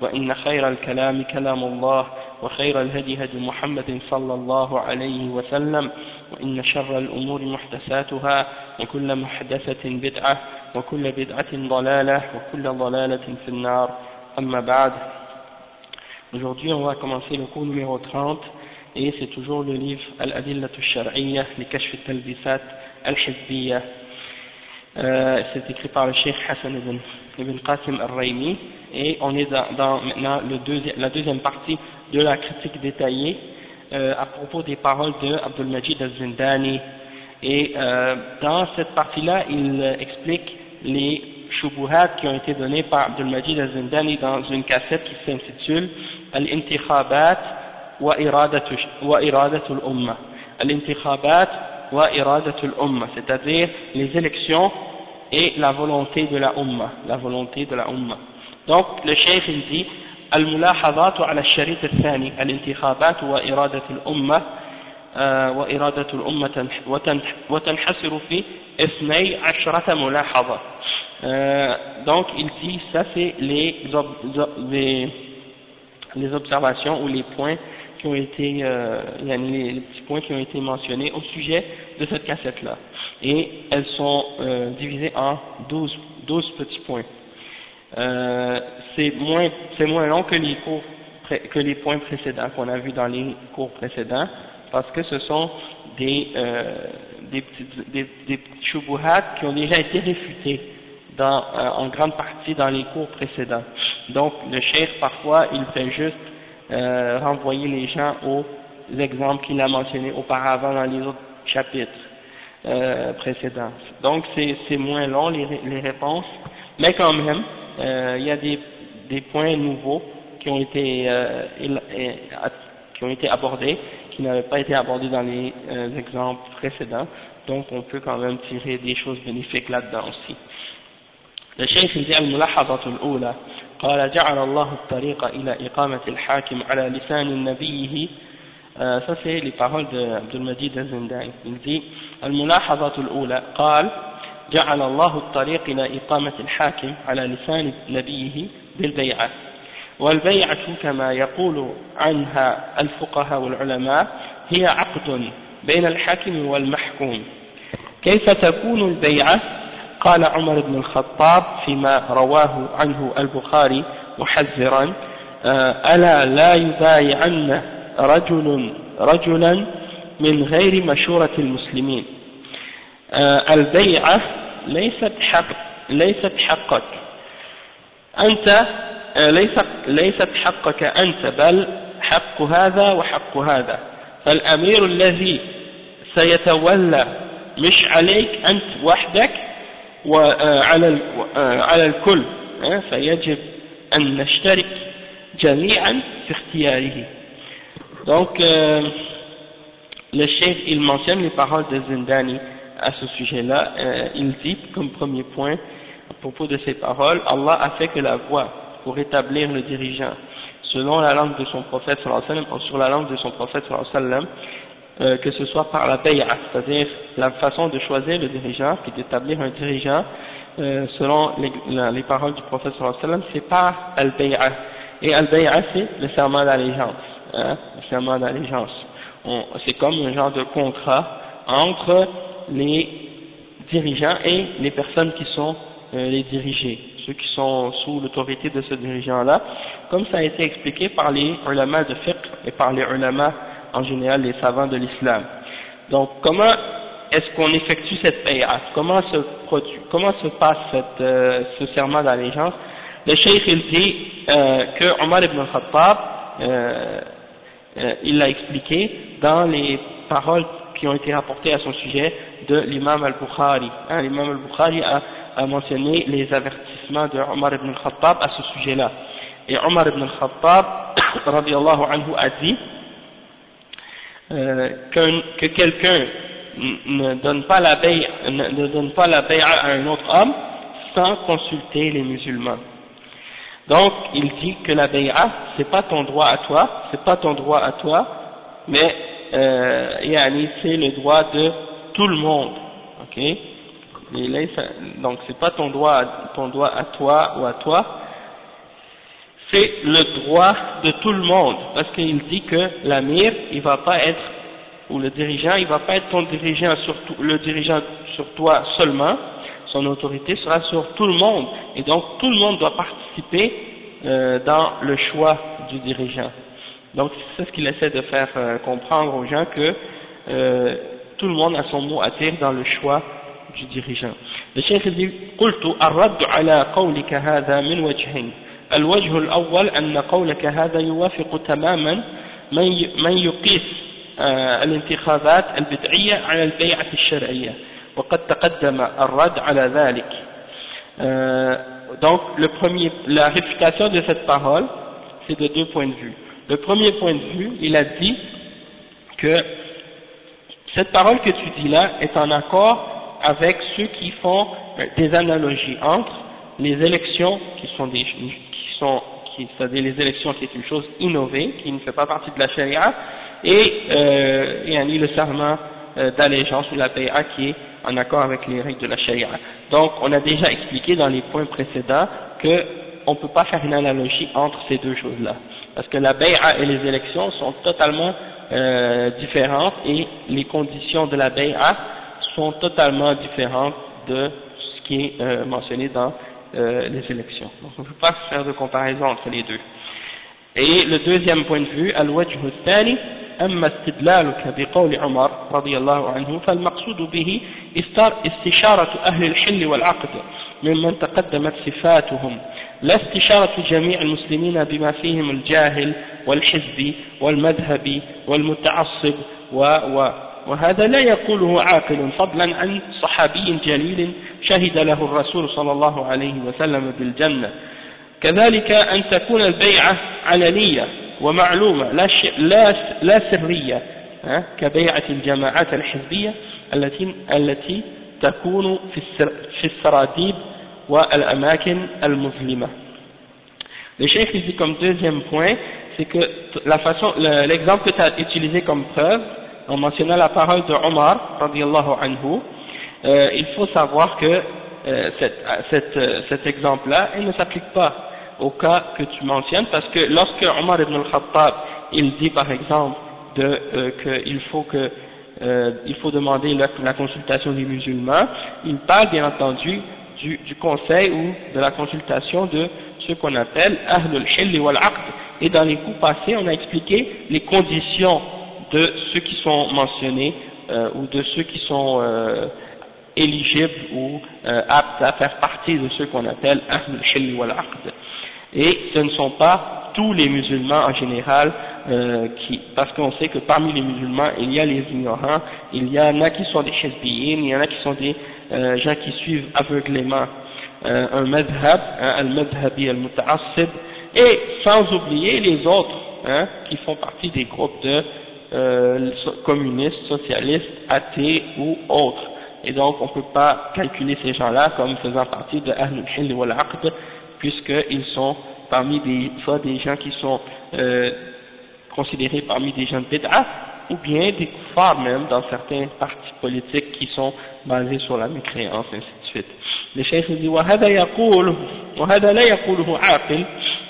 وإن خير الكلام كلام الله وخير الهدي هدي محمد صلى الله عليه وسلم وإن شر الأمور محدثاتها وكل محدثة بدعة وكل بدعة ضلالة وكل ضلالة في النار أما بعد Aujourd'hui, on va commencer le cours numéro 30 et c'est toujours le livre Al-Adillat al-Shar'iyya, les Kashf al-Talbisat al-Hizbiyya. Euh, c'est écrit par le Cheikh Hassan ibn, ibn Qasim al-Raymi et on est dans, dans maintenant la deuxième partie de la critique détaillée euh, à propos des paroles de Abdul Majid al-Zindani et euh, dans cette partie-là, il explique les shubuhat qui ont été donnés par Abdul Majid al-Zindani dans une cassette qui s'intitule Al-Intikhabat wa Iradatul Umma. Al-Intikhabat wa Iradatul Umma, c'est-à-dire les élections et la volonté de la Umma, la volonté de la Umma. Donc le cheikh il dit الملاحظات على الشريط الثاني الانتخابات وإرادة الأمة وإرادة الأمة وتنحصر في اثني عشرة ملاحظة euh, donc il dit ça c'est les, les, les observations ou les points qui ont été euh, les, les petits points qui ont été mentionnés au sujet de cette cassette là et elles sont euh, divisées en 12, 12 petits points euh, c'est moins moins long que les cours que les points précédents qu'on a vus dans les cours précédents parce que ce sont des euh, des petites des, qui ont déjà été réfutés dans, euh, en grande partie dans les cours précédents. Donc le cheikh parfois il fait juste euh, renvoyer les gens aux exemples qu'il a mentionnés auparavant dans les autres chapitres euh, précédents. Donc c'est moins long les, les réponses, mais quand même euh, il y a des, des points nouveaux qui ont été euh, qui ont été abordés, qui n'avaient pas été abordés dans les euh, exemples précédents. Donc on peut quand même tirer des choses bénéfiques là-dedans aussi. الشيخ في الملاحظة الأولى قال جعل الله الطريق إلى إقامة الحاكم على لسان نبيه ça c'est les paroles d'Abdul Majid al-Zindani il dit الملاحظة الأولى قال جعل الله الطريق إلى إقامة الحاكم على لسان نبيه بالبيعة. والبيعة كما يقول عنها الفقهاء والعلماء هي عقد بين الحاكم والمحكوم. كيف تكون البيعة؟ قال عمر بن الخطاب فيما رواه عنه البخاري محذرا ألا لا يبايعن رجل رجلا من غير مشورة المسلمين. البيعة ليست حق ليست حقك. أنت ليست ليست حقك أنت بل حق هذا وحق هذا. فالأمير الذي سيتولى مش عليك أنت وحدك وعلى على الكل. فيجب أن نشترك جميعا في اختياره. Donc euh, le chef il mentionne les paroles de Zindani à ce sujet-là euh, il dit comme premier point à propos de ces paroles Allah a fait que la voie pour établir le dirigeant selon la langue de son prophète sur la langue de son prophète euh, que ce soit par la bay'a, c'est-à-dire la façon de choisir le dirigeant, puis d'établir un dirigeant, euh, selon les, paroles du prophète c'est par al-bay'a. Et al-bay'a, c'est le serment d'allégeance, hein, le serment d'allégeance. C'est comme un genre de contrat entre les dirigeants et les personnes qui sont euh, les dirigés, ceux qui sont sous l'autorité de ce dirigeant-là, comme ça a été expliqué par les ulama de fiqh et par les ulama en général les savants de l'islam. Donc comment est-ce qu'on effectue cette bay'at? Comment se produit, comment se passe euh, ce serment d'allégeance? Le cheikh il dit euh, que Omar ibn Khattab, euh, il l'a expliqué dans les paroles qui ont été rapportées à son sujet de l'imam al-Bukhari. Hein, l'imam al-Bukhari a, mentionné les avertissements de Omar ibn Khattab à ce sujet-là. Et Omar ibn Khattab, anhu, a dit euh, que, que quelqu'un ne donne pas la baie, ne, donne pas la à un autre homme sans consulter les musulmans. Donc, il dit que la bay'a, c'est pas ton droit à toi, c'est pas ton droit à toi, mais euh, c'est le droit de tout le monde, ok? Donc, c'est pas ton droit, ton droit à toi ou à toi, c'est le droit de tout le monde, parce qu'il dit que l'amir, il va pas être, ou le dirigeant, il va pas être ton dirigeant sur le dirigeant sur toi seulement, son autorité sera sur tout le monde, et donc tout le monde doit participer euh, dans le choix du dirigeant. Donc c'est ce qu'il essaie de faire euh, comprendre aux gens que euh, tout le monde a son mot à dire dans le choix du dirigeant. Le chef dit قلت الرد على قولك هذا من وجهين الوجه الأول أن قولك هذا يوافق تماما من يقيس الانتخابات البدعية على البيعة الشرعية وقد تقدم الرد على ذلك donc le premier, la réfutation de cette parole c'est de deux points de vue le premier point de vue il a dit que cette parole que tu dis là est en accord avec ceux qui font des analogies entre les élections qui sont des sont, c'est-à-dire les élections qui est une chose innovée, qui ne fait pas partie de la charia, et, euh, et le serment euh, euh, d'allégeance ou la paya qui est en accord avec les règles de la charia. Donc on a déjà expliqué dans les points précédents qu'on ne peut pas faire une analogie entre ces deux choses-là. Parce que la paya et les élections sont totalement euh, différentes et les conditions de la paya sont totalement différentes de ce qui est euh, mentionné dans les élections. Donc on ne peut pas faire de comparaison entre les deux. Et le deuxième point de vue, al-wajh أما استدلالك بقول عمر رضي الله عنه فالمقصود به استشارة أهل الحل والعقد ممن تقدمت صفاتهم لا استشارة جميع المسلمين بما فيهم الجاهل والحزبي والمذهبي والمتعصب و, و وهذا لا يقوله عاقل فضلا عن صحابي جليل شهد له الرسول صلى الله عليه وسلم بالجنة. كذلك أن تكون البيعة علنية ومعلومة لا, لا, لا سرية كبيعة الجماعات الحزبية التي, التي تكون في السراديب والأماكن المظلمة Le chef dit comme deuxième point, c'est que la façon, l'exemple que tu as utilisé comme preuve, en mentionnant la parole de Omar, radiallahu anhu, euh, il faut savoir que euh, cette, euh, cet exemple-là, il ne s'applique pas au cas que tu mentionnes, parce que lorsque Omar ibn al-Khattab, il dit par exemple euh, qu'il faut que il faut demander la, consultation des musulmans, il parle bien entendu du, du, conseil ou de la consultation de ce qu'on appelle Ahlul Hill wal Aqd. Et dans les coups passés, on a expliqué les conditions de ceux qui sont mentionnés euh, ou de ceux qui sont euh, éligibles ou euh, aptes à faire partie de ceux qu'on appelle Ahlul Shil wal Aqd. Et ce ne sont pas tous les musulmans en général, euh, qui, parce qu'on sait que parmi les musulmans, il y a les ignorants, il y en a qui sont des chesbiyin, il y en a qui sont des euh, gens qui suivent aveuglément euh, un madhab, hein, al-madhabi al-muta'assib, et sans oublier les autres, hein, qui font partie des groupes de euh, communistes, socialistes, athées ou autres. Et donc on ne peut pas calculer ces gens-là comme faisant partie de Ahlul Hill wal Aqd, puisqu'ils sont parmi des, soit des gens qui sont euh, considérés parmi des gens de bid'ah, ou bien des kuffars même dans certains partis politiques qui sont basés sur la mécréance, ainsi de suite. Le cheikh dit,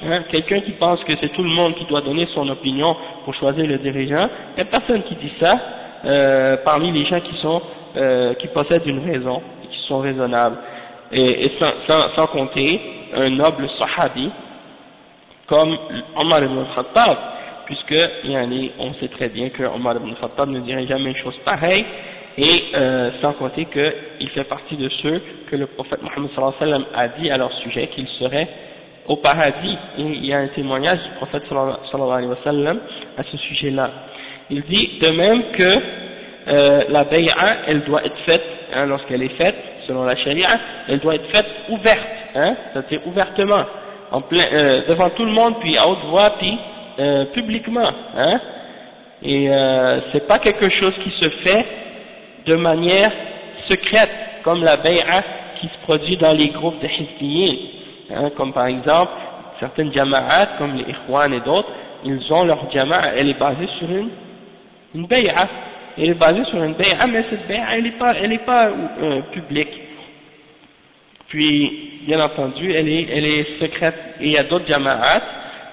hein, quelqu'un qui pense que c'est tout le monde qui doit donner son opinion pour choisir le dirigeant, il n'y a personne qui dit ça euh, parmi les gens qui sont, euh, qui possèdent une raison, et qui sont raisonnables et, et sans, sans, sans, compter un noble sahabi comme Omar ibn Khattab, puisque on sait très bien que Omar ibn Khattab ne dirait jamais une chose pareille, et euh, sans compter qu'il fait partie de ceux que le prophète Mohammed a dit à leur sujet qu'ils seraient au paradis, et il y a un témoignage du prophète sallallahu à ce sujet-là. Il dit de même que euh, la bay'a, elle doit être faite, hein, lorsqu'elle est faite, selon la charia, elle doit être faite ouverte, hein, c'est-à-dire ouvertement, euh, devant tout le monde, puis à haute voix, puis euh, publiquement, hein, et euh, c'est pas quelque chose qui se fait de manière secrète, comme la bay'a qui se produit dans les groupes de hein, comme par exemple certaines jama'at, comme les ikhwan et d'autres, ils ont leur jama'a, elle est basée sur une, une bay'a, elle est basée sur une bay'a, mais cette bay'a, elle n'est pas, elle est pas euh, publique. Puis, bien entendu, elle est, elle est secrète. Et il y a d'autres jama'at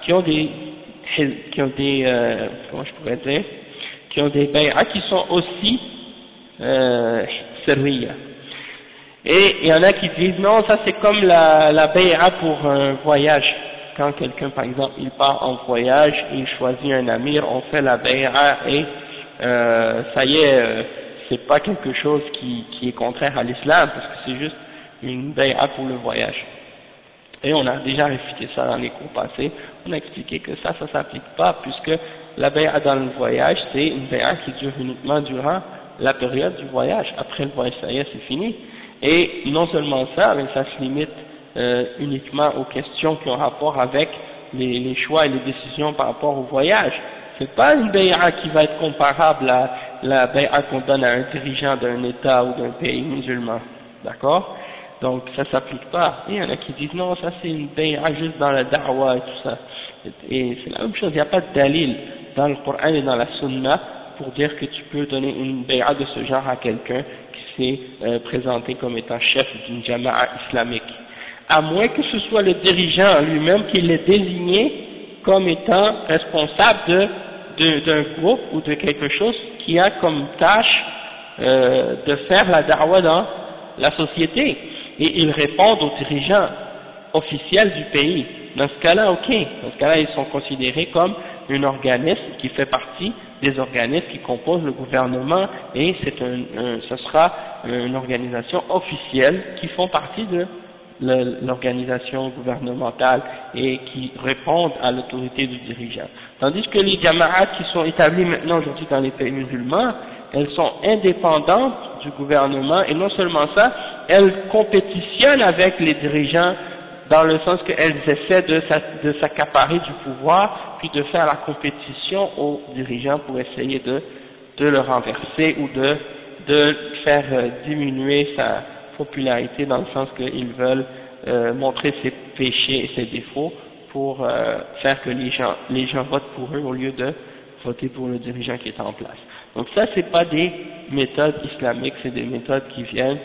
qui ont des, qui ont des, euh, comment je pourrais dire, qui ont des bay'a qui sont aussi euh, Et il y en a qui disent non, ça c'est comme la, la pour un voyage. Quand quelqu'un, par exemple, il part en voyage, il choisit un amir, on fait la bay'a et euh, ça y est, euh, c'est pas quelque chose qui, qui est contraire à l'islam, parce que c'est juste une bay'a pour le voyage. Et on a déjà réfuté ça dans les cours passés, on a expliqué que ça, ça s'applique pas, puisque la bay'a dans le voyage, c'est une bay'a qui dure uniquement durant la période du voyage. Après le voyage, ça y est, c'est fini. Et non seulement ça, mais ça se limite euh, uniquement aux questions qui ont rapport avec les, les, choix et les décisions par rapport au voyage. C'est pas une bay'a qui va être comparable à la bay'a qu'on donne à un dirigeant d'un État ou d'un pays musulman. D'accord? Donc ça s'applique pas. Il y en a qui disent non, ça c'est une bay'a juste dans la da'wa et tout ça. Et c'est la même chose, il n'y a pas de dalil dans le Coran et dans la Sunna pour dire que tu peux donner une bay'a de ce genre à quelqu'un qui s'est euh, présenté comme étant chef d'une jama'a islamique. À moins que ce soit le dirigeant lui-même qui l'ait désigné comme étant responsable de d'un groupe ou de quelque chose qui a comme tâche euh, de faire la da'wah dans la société et ils répondent aux dirigeants officiels du pays. Dans ce cas-là, ok, dans ce cas-là, ils sont considérés comme un organisme qui fait partie des organismes qui composent le gouvernement et c'est un, ce sera une organisation officielle qui font partie de l'organisation gouvernementale et qui répondent à l'autorité du dirigeant. Tandis que les jama'at qui sont établies maintenant aujourd'hui dans les pays musulmans, elles sont indépendantes du gouvernement. Et non seulement ça, elles compétitionnent avec les dirigeants dans le sens qu'elles essaient de s'accaparer du pouvoir puis de faire la compétition aux dirigeants pour essayer de, le renverser ou de, de faire euh, diminuer sa, popularité dans le sens qu'ils veulent euh, montrer ses péchés et ses défauts pour euh, faire que les gens, les gens votent pour eux au lieu de voter pour le dirigeant qui est en place. Donc ça, c'est pas des méthodes islamiques, c'est des méthodes qui viennent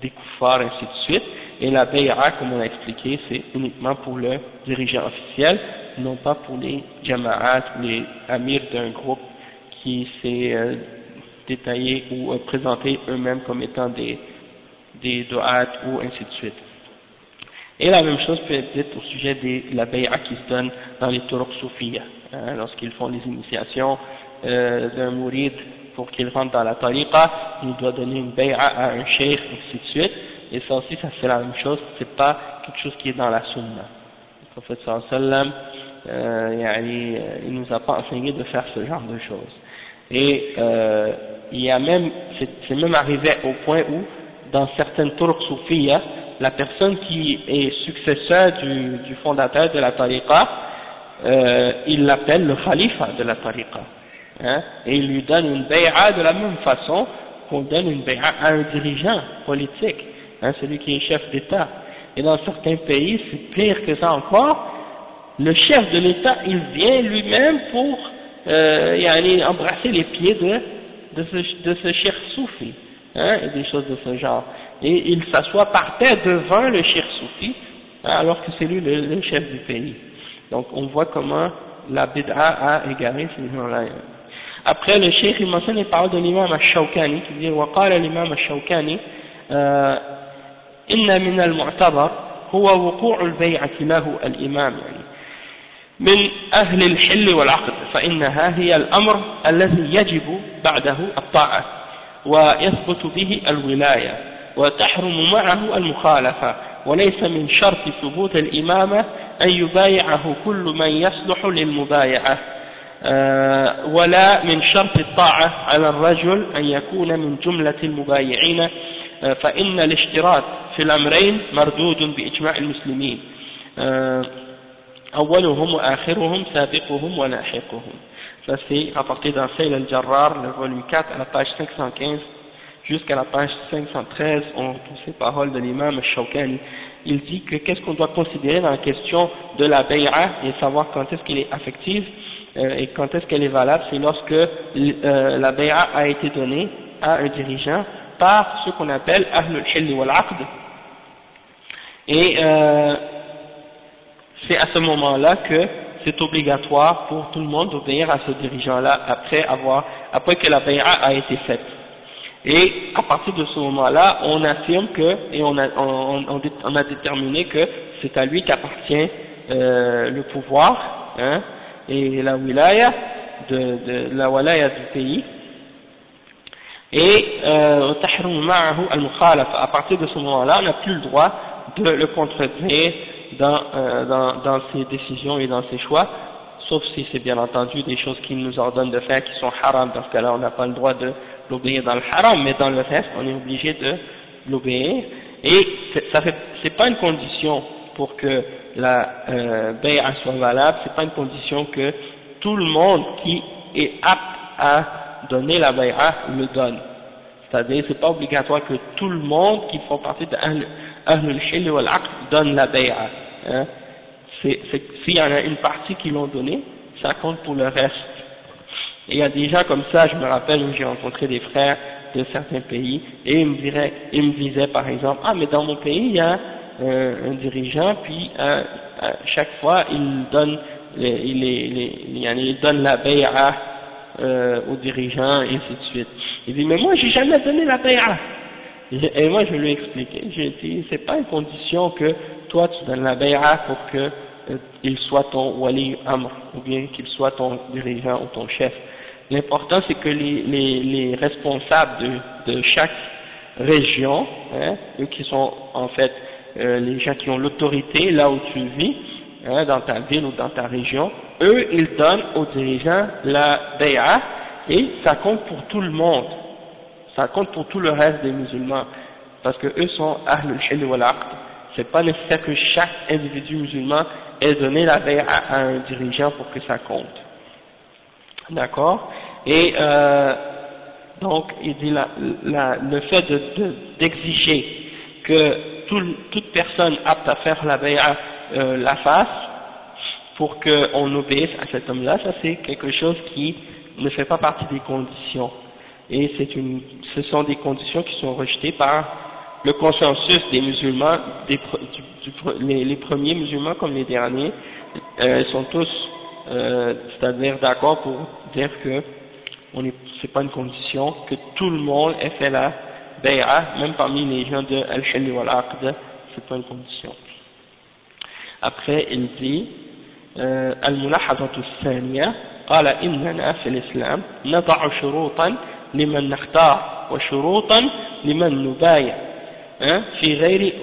des koufars, ainsi de suite. Et la bay'a, comme on a expliqué, c'est uniquement pour le dirigeant officiel, non pas pour les jama'at, les amirs d'un groupe qui s'est euh, détaillé ou présenté eux-mêmes comme étant des des do'at ou ainsi de suite. Et la même chose peut être dite au sujet de la bay'a qui se donne dans les turuq soufiyya, hein, lorsqu'ils font les initiations euh, d'un mourid pour qu'il rentre dans la tariqa, il doit donner une bay'a à un cheikh, ainsi de suite, et ça aussi, ça c'est la même chose, c'est pas quelque chose qui est dans la sunna. Le prophète sallam, euh, euh, il nous a pas enseigné de faire ce genre de choses. Et euh, il y a même, c'est même arrivé au point où dans certaines tours soufiyas, la personne qui est successeur du, fondateur de la tariqa, euh, il l'appelle le khalifa de la tariqa. Hein, et il lui donne une bay'a de la même façon qu'on donne une bay'a à un dirigeant politique, hein, celui qui est chef d'État. Et dans certains pays, c'est pire que ça encore. Le chef de l'État, il vient lui-même pour euh, y aller embrasser les pieds de, ce, de ce chef soufi hein, et des choses de ce genre Et il s'assoit par terre devant le shir soufi, hein, alors que c'est lui le, chef du pays. Donc on voit comment la bid'a a égaré ces gens-là. Après le cheikh, il mentionne les paroles de l'imam al-Shawkani, qui dit وقال الإمام الشوكاني إن من المعتبر هو وقوع البيعة له الإمام يعني من أهل الحل والعقد فإنها هي الأمر الذي يجب بعده الطاعة ويثبت به الولاية وتحرم معه المخالفة. وليس من شرط ثبوت الإمامة أن يبايعه كل من يصلح للمبايعة. آه، ولا من شرط الطاعة على الرجل أن يكون من جملة المبايعين. آه، فإن الاشتراط في الأمرين مردود بإجماع المسلمين. آه، أولهم وآخرهم سابقهم ولاحقهم Ça c'est rapporté dans Saïl al-Jarrar, le volume 4, à la page 515 jusqu'à la page 513, on trouve ces paroles de l'imam Shawkani. Il dit que qu'est-ce qu'on doit considérer dans la question de la bay'a et savoir quand est-ce qu'elle est affective euh, et quand est-ce qu'elle est valable, c'est lorsque euh, la bay'a a été donnée à un dirigeant par ce qu'on appelle Ahlul Hilli wal Aqd. Et euh, c'est à ce moment-là que c'est obligatoire pour tout le monde d'obéir à ce dirigeant-là après avoir, après que la bay'a a été faite. Et à partir de ce moment-là, on affirme que, et on a, on, on, a déterminé que c'est à lui qu'appartient euh, le pouvoir hein, et la wilaya de, de la wilaya du pays. Et euh, à partir de ce moment-là, on n'a plus le droit de le contredire dans, euh, dans, dans ses décisions et dans ses choix, sauf si c'est bien entendu des choses qu'il nous ordonne de faire qui sont haram, dans ce cas-là on n'a pas le droit de l'obéir dans le haram, mais dans le reste on est obligé de l'obéir, et ça fait, c'est pas une condition pour que la euh, bay'a soit valable, c'est pas une condition que tout le monde qui est apte à donner la bay'a le donne. C'est-à-dire, c'est pas obligatoire que tout le monde qui font partie de Ahlul Shil wal donne la bay'a. Hein. S'il y en a une partie qui l'ont donné, ça compte pour le reste. Et il y a des gens comme ça, je me rappelle où j'ai rencontré des frères de certains pays, et ils me, diraient, ils me disaient par exemple, ah mais dans mon pays il y a euh, un dirigeant, puis euh, chaque fois il donne, il, il, il, donne la bay'a euh, aux dirigeants, et ainsi de suite. Il dit, mais moi j'ai jamais donné la bay'a. Et moi je lui ai expliqué, j'ai dit, c'est pas une condition que toi tu donnes la bay'a pour que euh, il soit ton wali amr, ou bien qu'il soit ton dirigeant ou ton chef. L'important c'est que les, les, les responsables de, de, chaque région, hein, eux qui sont en fait euh, les gens qui ont l'autorité là où tu vis, hein, dans ta ville ou dans ta région, eux ils donnent aux dirigeants la bay'a et ça compte pour tout le monde, ça compte pour tout le reste des musulmans, parce que eux sont ahlul shil wal c'est pas nécessaire que chaque individu musulman ait donné la veille à, un dirigeant pour que ça compte. D'accord Et euh, donc, il dit la, la, le fait d'exiger de, que tout, toute personne apte à faire la veille euh, la fasse pour qu'on obéisse à cet homme-là, ça c'est quelque chose qui ne fait pas partie des conditions. Et une, ce sont des conditions qui sont rejetées par le consensus des musulmans, des, les, les, premiers musulmans comme les derniers, euh, sont tous, euh, c'est-à-dire d'accord pour dire que ce n'est pas une condition que tout le monde ait fait la bay'a, même parmi les gens de Al-Shali wal Aqd, c'est pas une condition. Après, il dit, الملاحظة الثانية قال إننا في الإسلام نضع شروطا لمن نختار وشروطا لمن نبايع في غير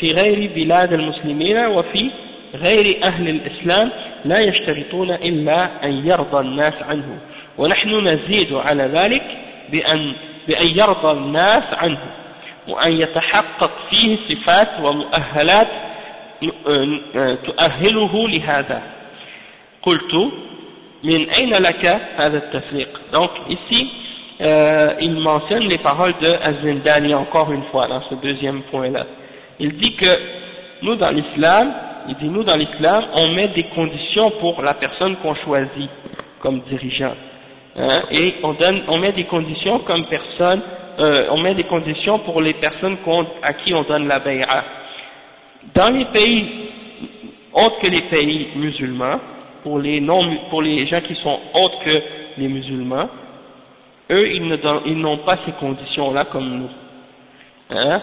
في غير بلاد المسلمين وفي غير أهل الإسلام لا يشترطون إلا أن يرضى الناس عنه ونحن نزيد على ذلك بأن بأن يرضى الناس عنه وأن يتحقق فيه صفات ومؤهلات تؤهله لهذا قلت من أين لك هذا التفريق donc ici euh, il mentionne les paroles de Azindani encore une fois dans ce deuxième point-là. Il dit que nous dans l'islam, il dit nous dans l'islam, on met des conditions pour la personne qu'on choisit comme dirigeant. Hein, et on donne, on met des conditions comme personne, euh, on met des conditions pour les personnes à qui on donne la bay'a. Dans les pays autres que les pays musulmans, pour les non, pour les gens qui sont autres que les musulmans, eux, ils n'ont pas ces conditions-là comme nous. Hein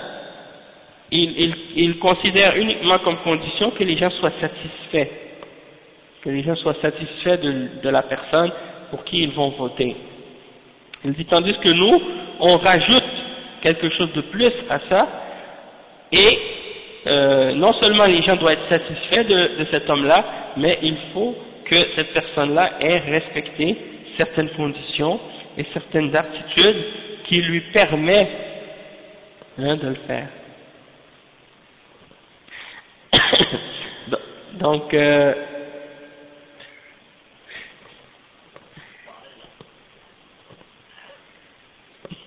ils, ils, considèrent uniquement comme condition que les gens soient satisfaits, que les gens soient satisfaits de, la personne pour qui ils vont voter. Il dit tandis que nous, on rajoute quelque chose de plus à ça, et euh, non seulement les gens doivent être satisfaits de, de cet homme-là, mais il faut que cette personne-là ait respecté certaines conditions et certaines aptitudes qui lui permettent hein, de le faire. Donc, euh,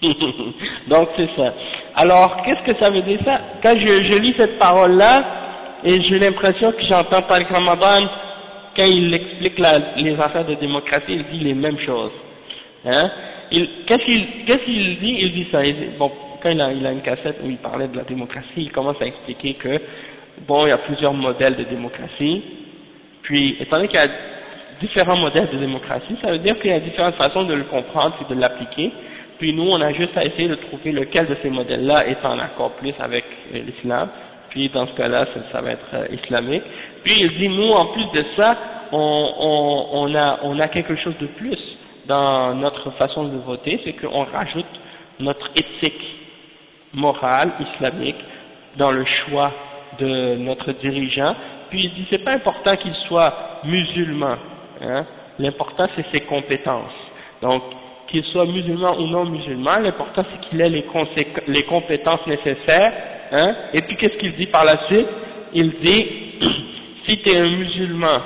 donc c'est ça. Alors, qu'est-ce que ça veut dire ça? Quand je, lis cette parole-là, et j'ai l'impression que j'entends Tariq Ramadan, quand il explique les affaires de démocratie, il dit les mêmes choses. Hein? Qu'est-ce qu'il dit? Il dit ça. bon, quand il a, il a une cassette où il parlait de la démocratie, il commence à expliquer que, bon, il y a plusieurs modèles de démocratie, puis, étant donné qu'il y a différents modèles de démocratie, ça veut dire qu'il y a différentes façons de le comprendre et de l'appliquer, puis nous, on a juste à essayer de trouver lequel de ces modèles-là est en accord plus avec euh, l'islam, puis dans ce cas-là, ça, va être euh, islamique. Puis il dit, nous, en plus de ça, on, a quelque chose de plus dans notre façon de voter, c'est qu'on rajoute notre éthique morale islamique dans le choix de notre dirigeant. Puis il dit, c'est pas important qu'il soit musulman, hein, l'important c'est ses compétences. Donc, qu'il soit musulman ou non musulman, l'important c'est qu'il ait les, compétences nécessaires, hein, et puis qu'est-ce qu'il dit par la suite? Il dit, si tu es un musulman,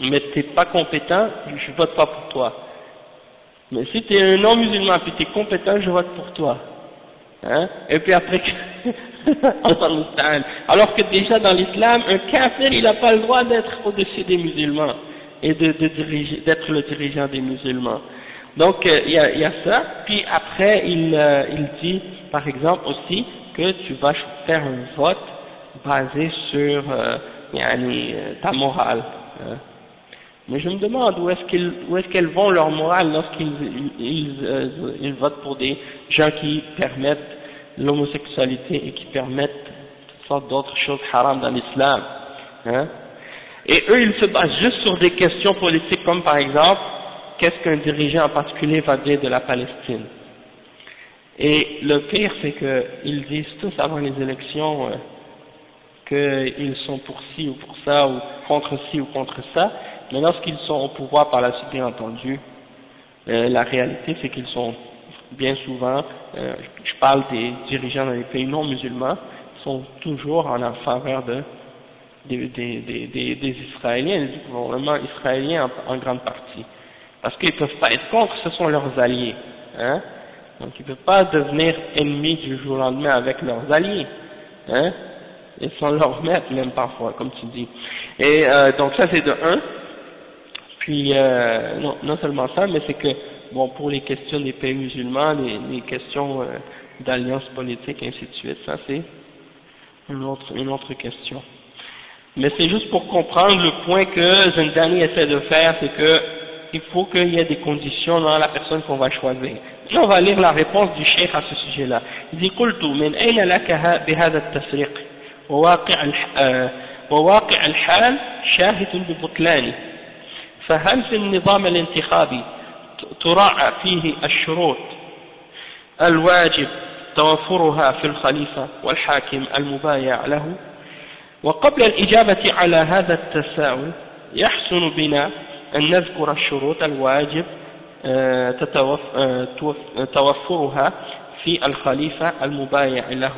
mais tu n'es pas compétent, je vote pas pour toi. Mais si tu es un non musulman, puis tu es compétent, je vote pour toi. Hein, et puis après, alors que déjà dans l'islam, un kafir, il n'a pas le droit d'être au-dessus des musulmans et d'être le dirigeant des musulmans. Donc euh, il y, a, ça, puis après il, euh, il dit par exemple aussi que tu vas faire un vote basé sur euh, ta morale. Hein. Mais je me demande où est-ce qu'ils est-ce qu'elles vont leur morale lorsqu'ils ils, ils, votent pour des gens qui permettent l'homosexualité et qui permettent toutes sortes d'autres choses haram dans l'islam. Hein. Et eux ils se basent juste sur des questions politiques comme par exemple qu'est-ce qu'un dirigeant en particulier va dire de la Palestine? Et le pire, c'est qu'ils disent tous avant les élections euh, qu'ils sont pour ci ou pour ça, ou contre ci ou contre ça, mais lorsqu'ils sont au pouvoir par la suite, bien entendu, euh, la réalité, c'est qu'ils sont bien souvent, euh, je parle des dirigeants dans les pays non musulmans, sont toujours en faveur de, des, des, des, des Israéliens, du gouvernement israélien en grande partie parce qu'ils ne peuvent pas être contre, ce sont leurs alliés. Hein donc ils ne peuvent pas devenir ennemis du jour au lendemain avec leurs alliés. Hein ils sont leurs maîtres même parfois, comme tu dis. Et euh, donc ça c'est de un. Puis euh, non, non, seulement ça, mais c'est que bon pour les questions des pays musulmans, les, les questions euh, d'alliance politique, ainsi de suite, ça c'est une autre, une autre question. Mais c'est juste pour comprendre le point que Zendani essaie de faire, c'est que il faut qu'il y ait des conditions dans la personne qu'on va choisir. Là, on va lire la réponse du cheikh à ce sujet-là. Il dit قلت من أين لك بهذا التفريق وواقع وواقع الحال شاهد ببطلانه فهل في النظام الانتخابي تراعى فيه الشروط الواجب توفرها في الخليفة والحاكم المبايع له. وقبل الإجابة على هذا التساؤل يحسن بنا أن نذكر الشروط الواجب توفرها في الخليفة المبايع له.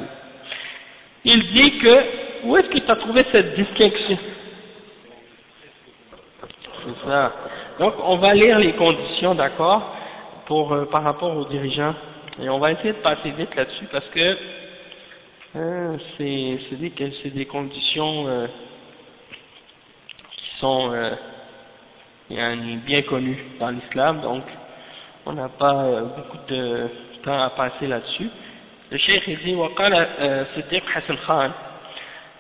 Il dit que où est-ce qu'il a trouvé cette distinction? C'est ça. donc on va lire les conditions d'accord pour euh, par rapport aux dirigeants et on va essayer de passer vite là-dessus parce que hein, c'est c'est des, conditions euh, qui sont euh, bien connu dans l'islam, donc on n'a pas euh, beaucoup de temps à passer là-dessus. Le cheikh dit, وقال Siddiq Hassan Khan,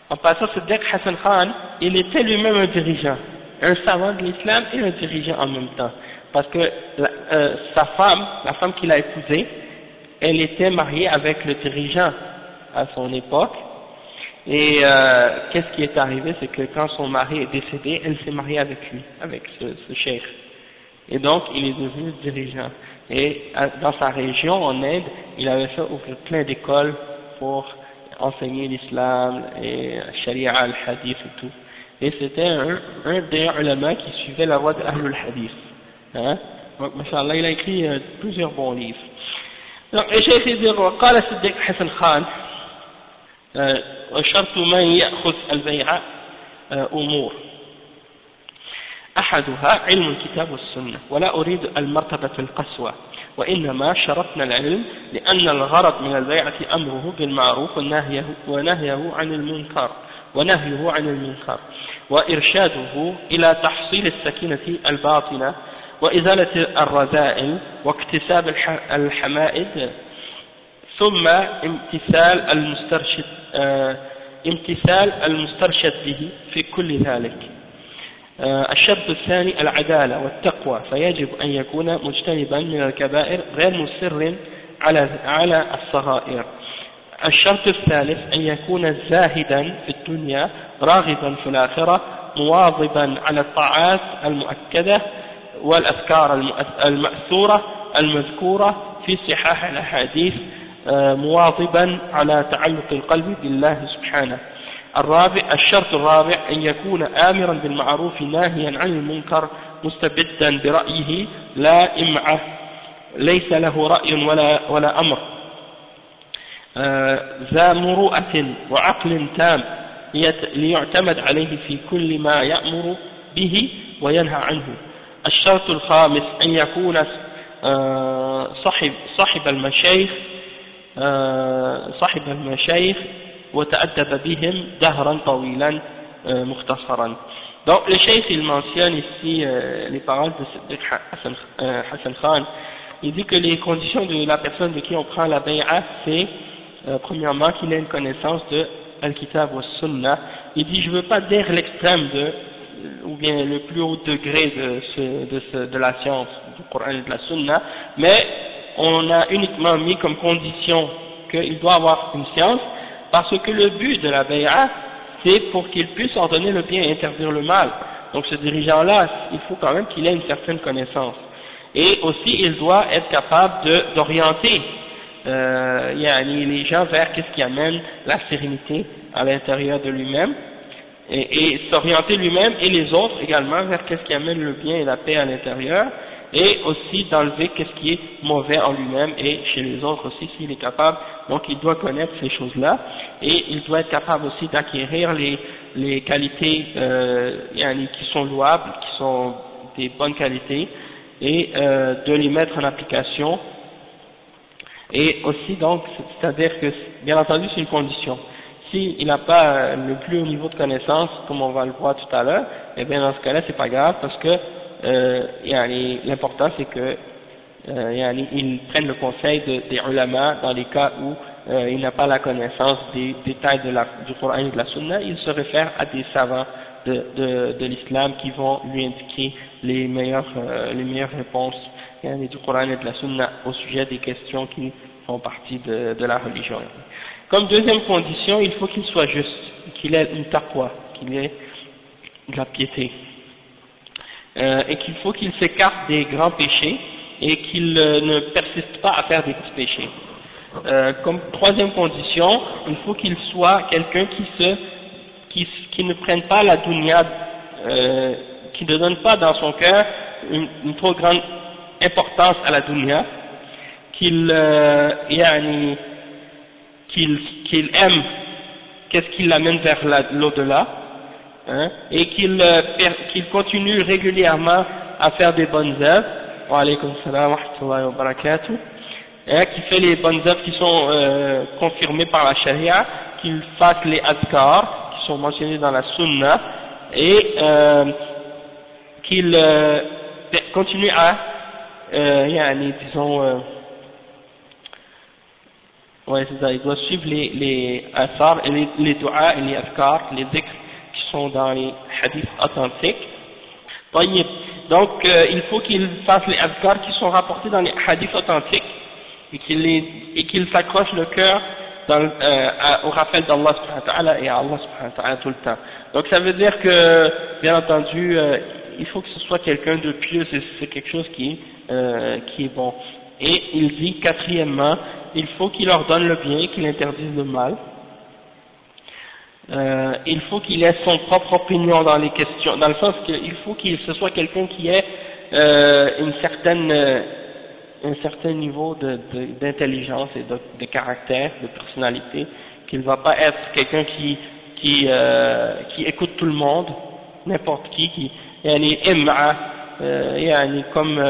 en passant Siddiq Hassan Khan, il était lui-même un dirigeant, un savant de l'islam et un dirigeant en même temps, parce que euh, sa femme, la femme qu'il a épousée, elle était mariée avec le dirigeant à son époque, et euh, qu'est-ce qui est arrivé, c'est que quand son mari est décédé, elle s'est mariée avec lui, avec ce, ce cheikh. Et donc, il est devenu dirigeant. Et dans sa région, en Inde, il avait fait ouvrir plein d'écoles pour enseigner l'islam et sharia, al hadith et tout Et c'était un, un des ulama qui suivait la voie de Ahlul Hadith. Hein? Donc, mashallah, il a écrit euh, plusieurs bons livres. Donc, الشيخ يقول وقال الصديق حسن خان وشرط من يأخذ البيع أمور أحدها علم الكتاب والسنة ولا أريد المرتبة القسوة وإنما شرطنا العلم لأن الغرض من البيعة أمره بالمعروف ونهيه, ونهيه عن المنكر ونهيه عن المنكر وإرشاده إلى تحصيل السكينة الباطنة وإزالة الرذائل واكتساب الحمائد ثم امتثال المسترشد آه، امتثال المسترشد به في كل ذلك. آه، الشرط الثاني العدالة والتقوى فيجب أن يكون مجتنبا من الكبائر غير مصر على على الصغائر. الشرط الثالث أن يكون زاهدا في الدنيا راغبا في الآخرة مواظبا على الطاعات المؤكدة والأذكار المأثورة المذكورة في صحاح الأحاديث آه، مواظبا على تعلق القلب بالله سبحانه. الرابع الشرط الرابع أن يكون آمرا بالمعروف ناهيا عن المنكر مستبدا برأيه لا إمعة ليس له رأي ولا, ولا أمر. ذا مروءة وعقل تام ليعتمد عليه في كل ما يأمر به وينهى عنه الشرط الخامس أن يكون آه، صاحب صاحب المشايخ آه، صاحب المشايخ وتأدب بهم دهرا طويلا آه، مختصرا Donc le cheikh il mentionne ici euh, les paroles de Hassan, euh, Hassan Khan. Il dit que les conditions de la personne de qui on prend la bay'a, c'est euh, premièrement qu'il ait une connaissance de Al-Kitab wa Sunnah. Il dit je veux pas dire l'extrême de ou bien le plus haut degré de, ce, de, ce, de la science du Coran et de la Sunna, mais on a uniquement mis comme condition qu'il doit avoir une science, parce que le but de la bay'a, c'est pour qu'il puisse ordonner le bien et interdire le mal. Donc ce dirigeant-là, il faut quand même qu'il ait une certaine connaissance. Et aussi, il doit être capable d'orienter euh, les gens vers qu'est-ce qui amène la sérénité à l'intérieur de lui-même, et, et s'orienter lui-même et les autres également vers qu'est-ce qui amène le bien et la paix à l'intérieur, et aussi d'enlever qu'est-ce qui est mauvais en lui-même et chez les autres aussi s'il est capable. Donc il doit connaître ces choses-là et il doit être capable aussi d'acquérir les, les qualités euh, qui sont louables, qui sont des bonnes qualités et euh, de les mettre en application. Et aussi donc, c'est-à-dire que bien entendu c'est une condition. S'il n'a pas le plus haut niveau de connaissance, comme on va le voir tout à l'heure, eh bien dans ce cas-là c'est pas grave parce que euh, l'important c'est que euh, ils prennent le conseil de, des ulama dans les cas où euh, il n'a pas la connaissance des détails du Coran et de la Sunna, il se réfère à des savants de, l'islam qui vont lui indiquer les meilleures, euh, les meilleures réponses du Coran et de la Sunna au sujet des questions qui font partie de, la religion. Comme deuxième condition, il faut qu'il soit juste, qu'il ait une taqwa, qu'il ait de la piété. Euh, et qu'il faut qu'il s'écarte des grands péchés et qu'il euh, ne persiste pas à faire des petits péchés. Euh, comme troisième condition, il faut qu'il soit quelqu'un qui ne prenne pas la dunya, qui ne donne pas dans son cœur une, une trop grande importance à la dunya, qu'il euh, qu'il qu'il aime qu'est-ce qui l'amène vers l'au-delà, hein, et qu'il euh, continue régulièrement à faire des bonnes œuvres, wa alaykum salam wa wa barakatuh, hein, qui fait les bonnes œuvres qui sont euh, confirmées par la charia, qu'il fasse les adhkar, qui sont mentionnés dans la sunna, et euh, qu'il euh, continue à, euh, disons, ouais, c'est ça, il doit suivre les, les les, les du'a et les adhkar, les dhikr, sont dans les hadiths authentiques. Donc, euh, il faut qu'il fasse les adhkar qui sont rapportés dans les hadiths authentiques et qu'il qu'il s'accroche le cœur dans, euh, au rappel d'Allah et à Allah tout le temps. Donc ça veut dire que, bien entendu, euh, il faut que ce soit quelqu'un de pieux, c'est quelque chose qui, euh, qui est bon. Et il dit quatrièmement, il faut qu'il leur donne le bien et qu'il interdise le mal. Euh, il faut qu'il ait son propre opinion dans les questions, dans le sens qu'il faut qu'il ce soit quelqu'un qui ait euh, une certaine, euh, un certain niveau d'intelligence et de, caractère, de personnalité, qu'il ne va pas être quelqu'un qui qui, euh, qui écoute tout le monde, n'importe qui, qui im'a, euh, comme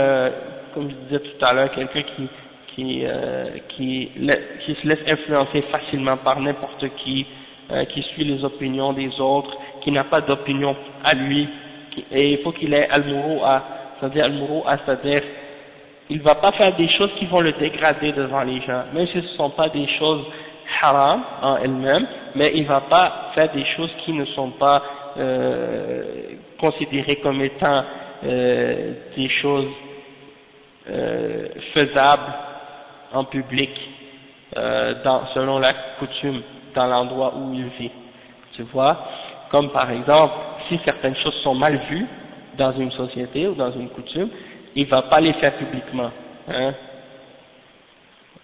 comme je disais tout à l'heure, quelqu'un qui qui, euh, qui, se laisse influencer facilement par n'importe qui, euh, qui suit les opinions des autres, qui n'a pas d'opinion à lui, et il faut qu'il ait al-muru'a, c'est-à-dire al-muru'a, c'est-à-dire il va pas faire des choses qui vont le dégrader devant les gens, même si ce ne sont pas des choses haram en elles-mêmes, mais il va pas faire des choses qui ne sont pas euh, considérées comme étant des choses faisables en public euh, dans, selon la coutume dans l'endroit où il vit. Tu vois, comme par exemple, si certaines choses sont mal vues dans une société ou dans une coutume, il va pas les faire publiquement. Hein?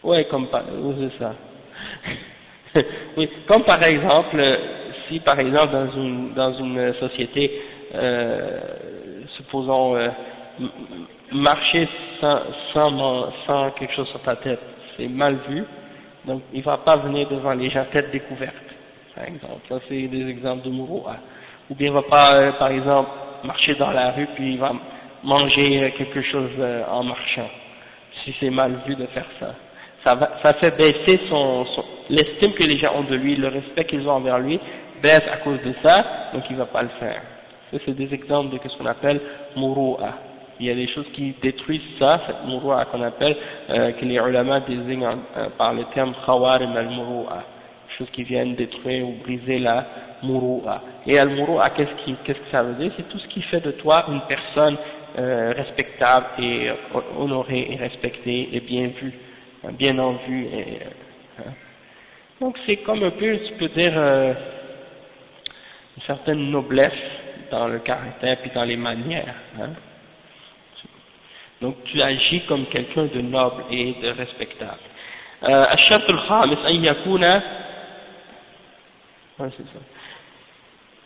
Ouais, comme c'est ça. oui, comme par exemple, si par exemple dans une dans une société, euh, supposons euh, marcher sans, sans, sans quelque chose sur ta tête, c'est mal vu, donc il va pas venir devant les gens tête découverte, par exemple. Ça c'est des exemples de Mouroua. Ou bien il va pas, euh, par exemple, marcher dans la rue puis il va manger quelque chose euh, en marchant, si c'est mal vu de faire ça. Ça, fait baisser son, l'estime que les gens ont de lui, le respect qu'ils ont envers lui, baisse à cause de ça, donc il va pas le faire. Ça c'est des exemples de ce qu'on appelle Mouroua il y a des choses qui détruisent ça, cette mouroua qu'on appelle, euh, que les ulama désignent euh, par le terme khawarim al-mouroua, choses qui viennent détruire ou briser la mouroua. Et al-mouroua, qu'est-ce, que ça veut dire? C'est tout ce qui fait de toi une personne euh, respectable et honorée et respectée et bien vue, bien en vue. Hein. Donc c'est comme un peu, tu peux dire, une certaine noblesse dans le caractère puis dans les manières. Hein. Donc tu agis comme quelqu'un de noble et de respectable. الشرط الخامس أن يكون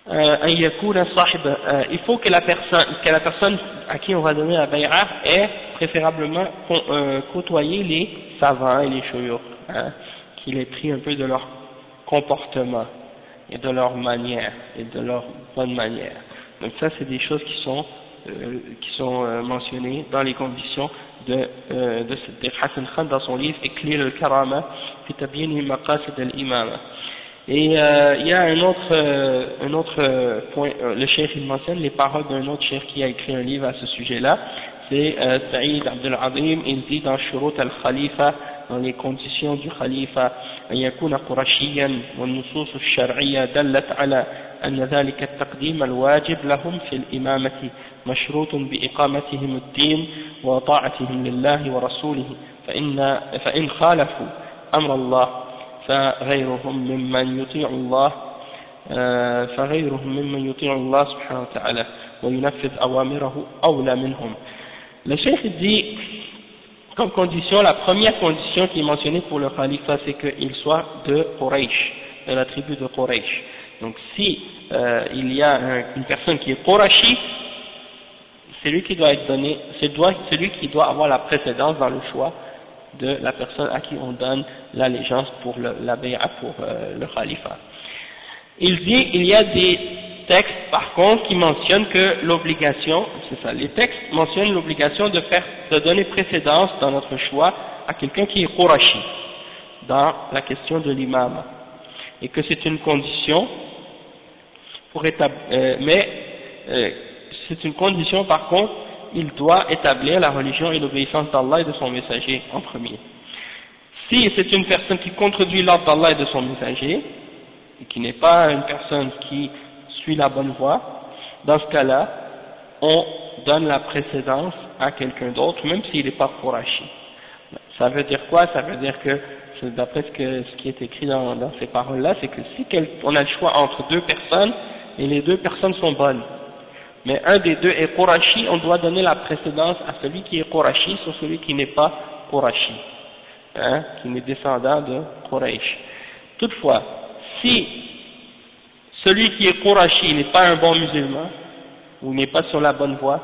أن يكون صاحب il faut que la personne que la personne à qui on va donner la bay'a ait préférablement euh, côtoyé les savants et les chouyours hein, qu'il ait pris un peu de leur comportement et de leur manière et de leur bonne manière donc ça c'est des choses qui sont euh, qui sont euh, mentionnés dans les conditions de, euh, de, de Hassan Khan dans son livre Éclair al-Karama fi tabyin maqasid al-imama. Et il y a un autre un autre point le cheikh il mentionne les paroles d'un autre cheikh qui a écrit un livre à ce sujet là c'est Saïd Abdel Azim. Il dit dans Shurut al-Khalifa dans les conditions du Khalifa أن يكون قرشيا والنصوص الشرعية دلت على أن ذلك التقديم الواجب لهم في الإمامة مشروط بإقامتهم الدين وطاعتهم لله ورسوله. فإن, فإن خالفوا أمر الله فغيرهم ممن يطيع الله فغيرهم ممن يطيع الله سبحانه وتعالى وينفذ أوامره أولى منهم. cheikh dit, comme condition, la première condition qui est mentionnée pour le khalifa, c'est qu'il soit de Quraysh, de la tribu de Quraysh. Donc si euh, il y a un, une personne qui est Qurashi, c'est lui qui doit être donné, c'est celui qui doit avoir la précédence dans le choix de la personne à qui on donne l'allégeance pour le, la pour euh, le khalifa. Il dit, il y a des textes par contre qui mentionnent que l'obligation, c'est ça, les textes mentionnent l'obligation de faire, de donner précédence dans notre choix à quelqu'un qui est Qurashi, dans la question de l'imam, et que c'est une condition pour établir, euh, mais euh, c'est une condition par contre, il doit établir la religion et l'obéissance d'Allah et de son messager en premier. Si c'est une personne qui contredit l'ordre d'Allah et de son messager, et qui n'est pas une personne qui suit la bonne voie, dans ce cas-là, on donne la précédence à quelqu'un d'autre, même s'il n'est pas Qurashi. Ça veut dire quoi? Ça veut dire que, d'après ce, qui est écrit dans, ces paroles-là, c'est que si on a le choix entre deux personnes, et les deux personnes sont bonnes, mais un des deux est Qurashi, on doit donner la précédence à celui qui est Qurashi sur celui qui n'est pas Qurashi, hein, qui est descendant de Quraysh. Toutefois, si celui qui est Qurashi n'est pas un bon musulman, ou n'est pas sur la bonne voie,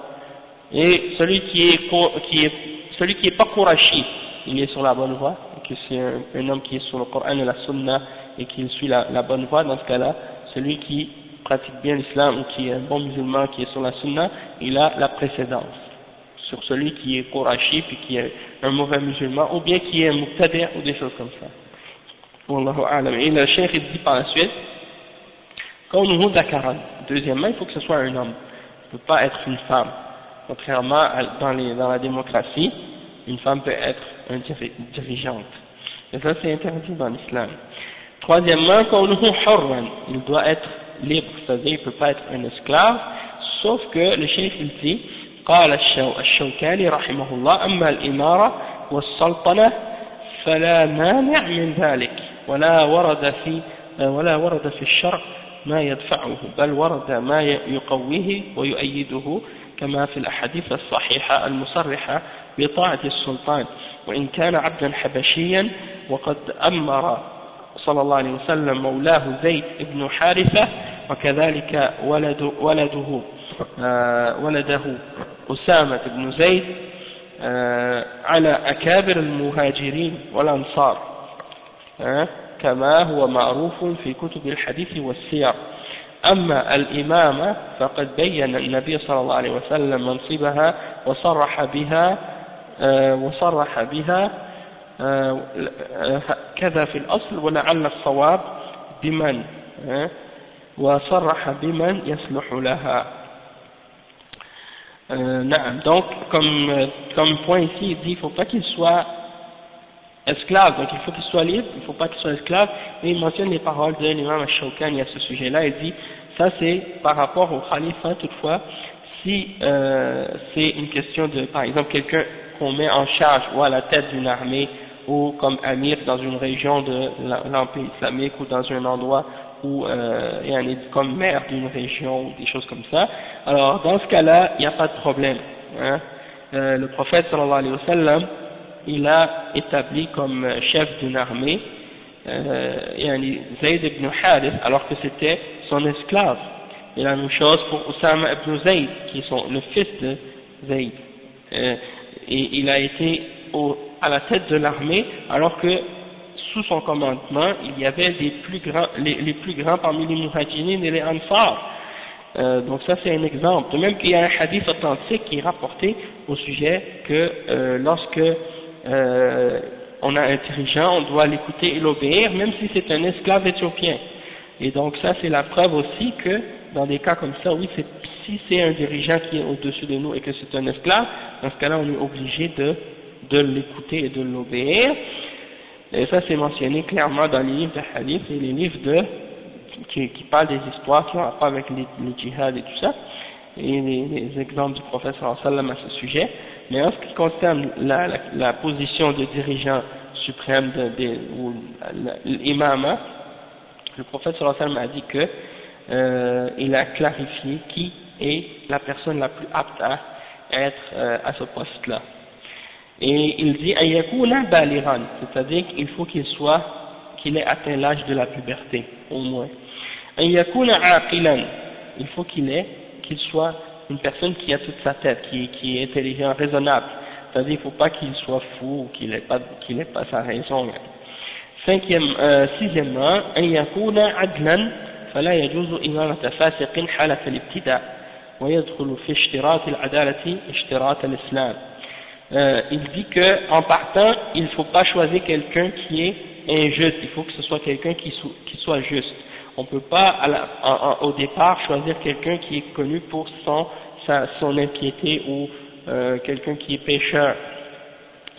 et celui qui est, qui est, celui qui est pas Qurashi, il est sur la bonne voie, et que c'est un, homme qui est sur le Coran et la Sunna, et qui suit la, bonne voie, dans ce cas-là, celui qui pratique bien l'islam, ou qui est un bon musulman, qui est sur la Sunna, il a la précédence sur celui qui est Qurashi, puis qui est un mauvais musulman, ou bien qui est un muqtadir, ou des choses comme ça. Wallahu alam. Et le cheikh dit par la suite, Deuxièmement, il faut que ce soit un homme. Il ne peut pas être une femme. Contrairement à, dans, les, dans la démocratie, une femme peut être une dirigeante. Et ça, c'est interdit dans l'islam. Troisièmement, il doit être libre, c'est-à-dire il ne peut pas être un esclave, sauf que le chef il dit, قال الشوكاني رحمه الله أما الإمارة والسلطنة فلا مانع من ذلك ولا ورد في ولا ورد في الشرع ما يدفعه بل ورد ما يقويه ويؤيده كما في الأحاديث الصحيحة المصرحة بطاعة السلطان. وإن كان عبدا حبشيا وقد أمر صلى الله عليه وسلم مولاه زيد بن حارثة وكذلك ولد ولده آه ولده أسامة بن زيد آه على أكابر المهاجرين والأنصار آه كما هو معروف في كتب الحديث والسير أما الإمامة فقد بين النبي صلى الله عليه وسلم منصبها وصرح بها آه، وصرح بها آه، كذا في الأصل ولعل الصواب بمن آه، وصرح بمن يصلح لها. نعم. Donc comme, comme point ici il dit faut pas qu'il soit esclave, donc il faut qu'il soit libre, il ne faut pas qu'il soit esclave, et il mentionne les paroles de l'imam al-Shawkani à ce sujet-là, il dit, ça c'est par rapport au khalifa toutefois, si euh, c'est une question de, par exemple, quelqu'un qu'on met en charge ou à la tête d'une armée, ou comme amir dans une région de l'Empire islamique, ou dans un endroit où euh, comme maire d'une région, ou des choses comme ça, alors dans ce cas-là, il n'y a pas de problème. Hein. Euh, le prophète sallallahu alayhi wa sallam, il a établi comme chef d'une armée euh, Zayd ibn Harith alors que c'était son esclave. Et la même chose pour Osama ibn Zayd qui est le fils de Zayd. Euh, et il a été au, à la tête de l'armée alors que sous son commandement il y avait les plus grands, les, plus grands parmi les muhajirin et les ansar. Euh, donc ça c'est un exemple. De même qu'il y a un hadith authentique qui est rapporté au sujet que euh, lorsque euh, on a un dirigeant, on doit l'écouter et l'obéir, même si c'est un esclave éthiopien. Et donc ça, c'est la preuve aussi que dans des cas comme ça, oui, si c'est un dirigeant qui est au-dessus de nous et que c'est un esclave, dans ce cas-là, on est obligé de, l'écouter et de l'obéir. Et ça, c'est mentionné clairement dans les livres de hadith et les livres de, qui, parlent des histoires qui ont avec les, les et tout ça, et les, les exemples du prophète sallam à ce sujet. Mais en ce qui concerne la, position de dirigeant suprême de, de, ou l'imam, le prophète sallallahu a dit que euh, il a clarifié qui est la personne la plus apte à être euh, à ce poste-là. Et il dit ayakuna baliran, c'est-à-dire qu'il faut qu'il soit qu'il ait atteint l'âge de la puberté, au moins. Ayakuna aqilan, il faut qu'il soit une personne qui a toute sa tête, qui, qui est intelligent, raisonnable. C'est-à-dire qu'il ne faut pas qu'il soit fou ou qu'il n'ait pas, qu'il ait pas sa raison. Cinquième, euh, sixièmement, أن يكون عدلا فلا يجوز إمامة فاسق حالة الابتداء ويدخل في اشتراط العدالة اشتراط الإسلام. Euh, il dit que en partant, il ne faut pas choisir quelqu'un qui est injuste, il faut que ce soit quelqu'un qui, qui soit juste on ne peut pas à la, au départ choisir quelqu'un qui est connu pour son, sa, son impiété ou euh, quelqu'un qui est pécheur.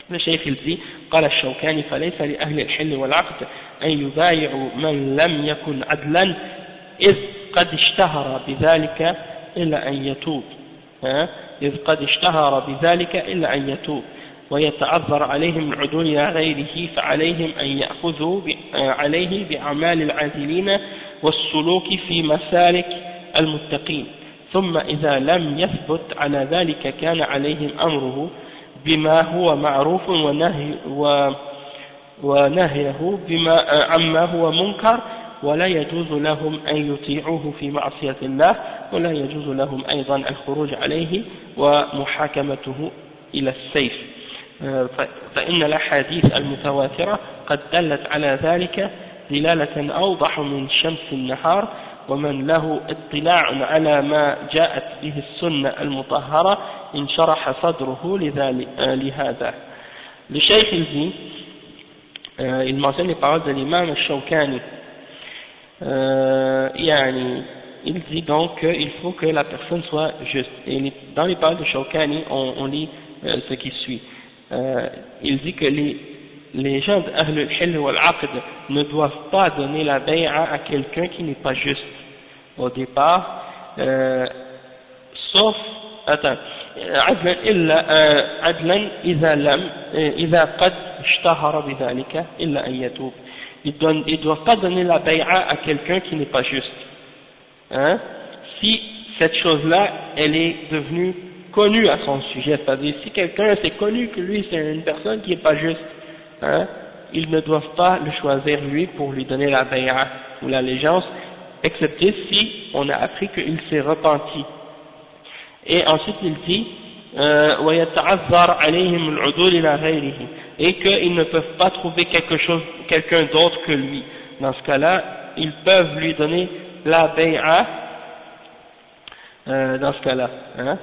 Le chef il dit قال الشوكاني فليس لأهل الحل والعقد أن يبايعوا من لم يكن عدلا إذ قد اشتهر بذلك إلا أن يتوب إذ قد اشتهر بذلك إلا أن يتوب ويتعذر عليهم العدول إلى غيره فعليهم أن يأخذوا عليه بأعمال العادلين والسلوك في مسالك المتقين. ثم إذا لم يثبت على ذلك كان عليهم أمره بما هو معروف ونهي ونهيه بما عما هو منكر ولا يجوز لهم أن يطيعوه في معصية الله ولا يجوز لهم أيضا الخروج عليه ومحاكمته إلى السيف. فإن الأحاديث المتواترة قد دلت على ذلك دلالة أوضح من شمس النهار ومن له اطلاع على ما جاءت به السنة المطهرة إن شرح صدره آه، لهذا لشيخ الزي المعزن لبعض الإمام الشوكاني آه، يعني Il dit donc qu'il faut que la personne soit juste. Et dans les paroles de Shawkani, on, on lit euh, ce qui suit. Euh, il dit que les, les gens d'Ahl al-Hil wal-Aqd ne doivent pas donner la bay'a à quelqu'un qui n'est pas juste au départ euh, sauf attends عدلا إلا عدلا إذا لم إذا قد اشتهر بذلك إلا أن يتوب ils ne doivent pas donner la bay'a à quelqu'un qui n'est pas juste hein si cette chose-là elle est devenue connu à son sujet, c'est-à-dire si quelqu'un s'est connu que lui c'est une personne qui n'est pas juste, hein, ils ne doivent pas le choisir lui pour lui donner la bay'a ou l'allégeance, excepté si on a appris qu'il s'est repenti. Et ensuite il dit, euh, et qu'ils ne peuvent pas trouver quelque chose, quelqu'un d'autre que lui. Dans ce cas-là, ils peuvent lui donner la bay'a euh, dans ce cas-là. Hein.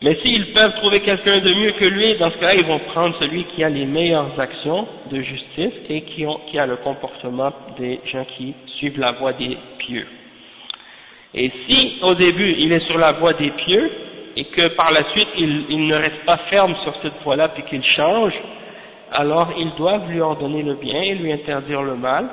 Mais s'ils peuvent trouver quelqu'un de mieux que lui, dans ce cas-là, ils vont prendre celui qui a les meilleures actions de justice et qui, a le comportement des gens qui suivent la voie des pieux. Et si au début il est sur la voie des pieux et que par la suite il, il ne reste pas ferme sur cette voie-là puis qu'il change, alors ils doivent lui ordonner le bien et lui interdire le mal,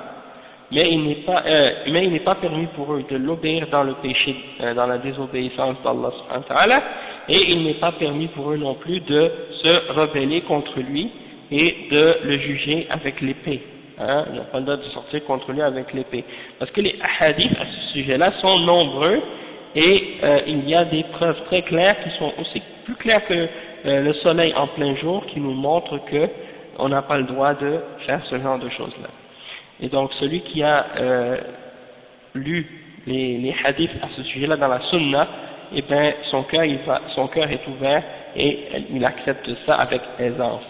mais il n'est pas, euh, mais il n'est pas permis pour eux de l'obéir dans le péché, euh, dans la désobéissance d'Allah et il n'est pas permis pour eux non plus de se rebeller contre lui et de le juger avec l'épée. Hein, il n'a pas le droit de sortir contre lui avec l'épée. Parce que les hadiths à ce sujet-là sont nombreux et euh, il y a des preuves très claires qui sont aussi plus claires que euh, le soleil en plein jour qui nous montrent que on n'a pas le droit de faire ce genre de choses-là. Et donc celui qui a euh, lu les, les hadiths à ce sujet-là dans la sunna, eh bien son cœur, son cœur est ouvert et il accepte ça avec aisance.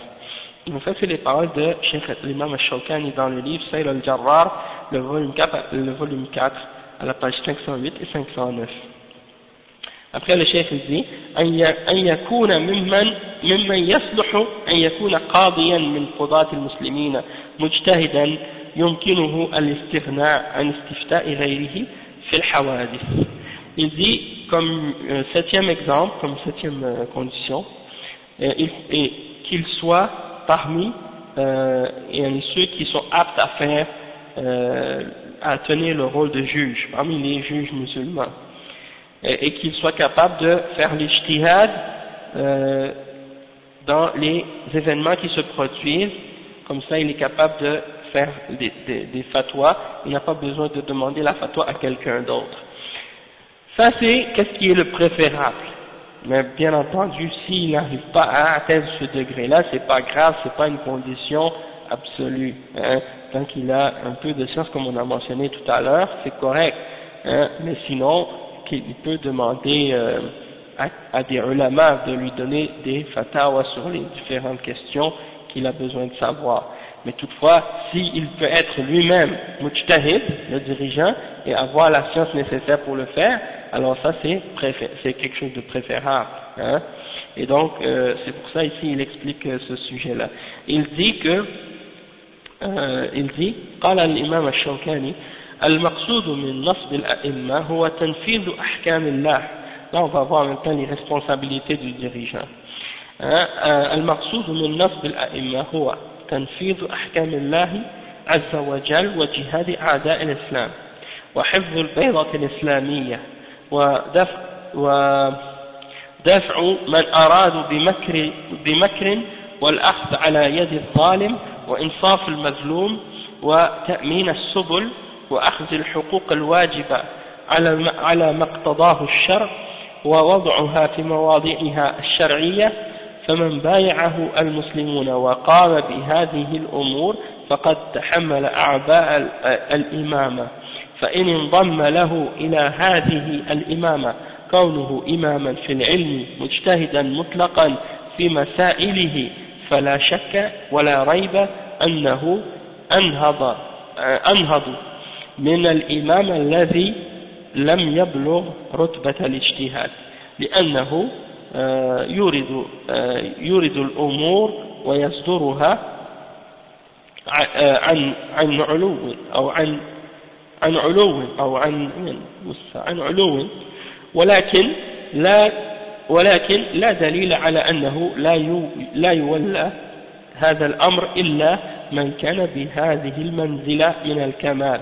Donc ça c'est les paroles de Cheikh l'imam al-Shawkani dans le livre Sayyid al-Jarrar, le volume 4, le volume 4 à la page 508 et 509. Après le Cheikh dit أن يكون ممن ممن يصلح أن يكون قاضيا من قضاة المسلمين مجتهدا يمكنه الاستغناء عن استفتاء غيره في الحوادث. Il dit comme euh, septième exemple, comme septième euh, condition, euh, et, qu'il soit parmi euh, ceux qui sont aptes à faire, à tenir le rôle de juge, parmi les juges musulmans, et, qu'il soit capable de faire l'ijtihad dans les événements qui se produisent, comme ça il est capable de faire des, des, des fatwas, il n'a pas besoin de demander la fatwa à quelqu'un d'autre. Ça c'est qu'est-ce qui est le préférable. Mais bien entendu, s'il n'arrive pas à atteindre ce degré-là, c'est pas grave, c'est pas une condition absolue. Hein. Tant qu'il a un peu de science, comme on a mentionné tout à l'heure, c'est correct. Hein. Mais sinon, qu'il peut demander euh, à, à, des ulama de lui donner des fatwas sur les différentes questions qu'il a besoin de savoir. Mais toutefois, s'il peut être lui-même mujtahid, le dirigeant, et avoir la science nécessaire pour le faire, alors ça c'est c'est quelque chose de préférable. Hein. Et donc euh, c'est pour ça ici il explique euh, ce sujet-là. Il dit que euh, il dit قال الإمام الشوكاني المقصود من نصب الأئمة هو تنفيذ أحكام الله. Là on va voir en même temps les responsabilités du dirigeant. hein. المقصود من نصب الأئمة هو تنفيذ أحكام الله عز وجل وجهاد أعداء الإسلام وحفظ البيضة الإسلامية ودفع, ودفع من أرادوا بمكر, بمكر والأخذ على يد الظالم وإنصاف المظلوم وتأمين السبل وأخذ الحقوق الواجبة على على ما اقتضاه الشرع ووضعها في مواضعها الشرعية فمن بايعه المسلمون وقام بهذه الأمور فقد تحمل أعباء الإمامة. فإن انضم له إلى هذه الإمامة كونه إماما في العلم مجتهدا مطلقا في مسائله فلا شك ولا ريب أنه أنهض أنهض من الإمام الذي لم يبلغ رتبة الاجتهاد لأنه آه، يورد آه، يورد الأمور ويصدرها آه، عن عن علو أو عن عن علو أو عن عن علو. ولكن لا ولكن لا دليل على أنه لا لا يولى هذا الأمر إلا من كان بهذه المنزلة من الكمال.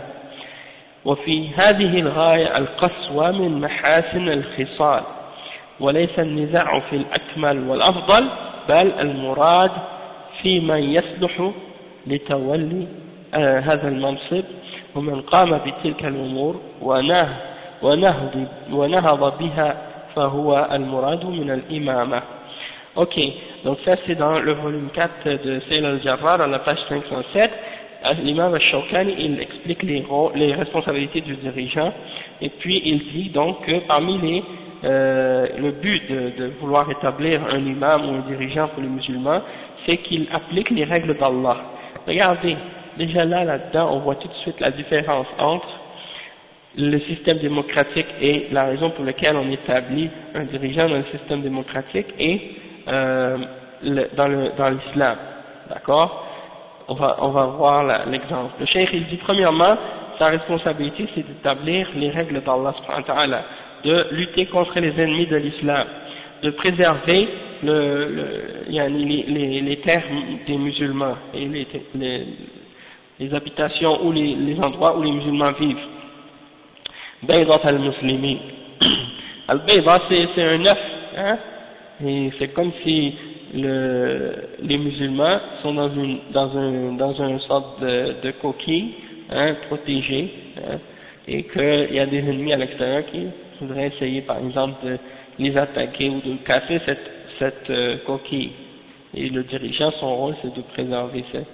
وفي هذه الغاية القسوة من محاسن الخصال. وليس النزاع في الأكمل والأفضل بل المراد في من يصلح لتولي آه هذا المنصب ومن قام بتلك الأمور ونهض, ونهض بها فهو المراد من الإمامة Ok, donc ça c'est dans le volume 4 de Sayyid al-Jarrar, à la page 507. L'imam al-Shawkani, il explique les, les responsabilités du dirigeant, et puis il dit donc que parmi les euh, le but de, vouloir établir un imam ou un dirigeant pour les musulmans, c'est qu'il applique les règles d'Allah. Regardez, déjà là, là-dedans, on voit tout de suite la différence entre le système démocratique et la raison pour laquelle on établit un dirigeant dans le système démocratique et euh, dans l'islam. D'accord? On va, on va voir l'exemple. Le cheikh, il dit premièrement, sa responsabilité, c'est d'établir les règles d'Allah de lutter contre les ennemis de l'islam, de préserver le, le, les, les, terres des musulmans et les, les habitations ou les, les, endroits où les musulmans vivent. Baydat al-Muslimi. Al-Bayda, c'est un œuf, hein, et c'est comme si le, les musulmans sont dans une, dans un, dans une sorte de, de coquille, hein, protégée, hein, et qu'il y a des ennemis à l'extérieur qui voudrait essayer par exemple de les attaquer ou de casser cette, cette euh, coquille. Et le dirigeant, son rôle, c'est de préserver cette,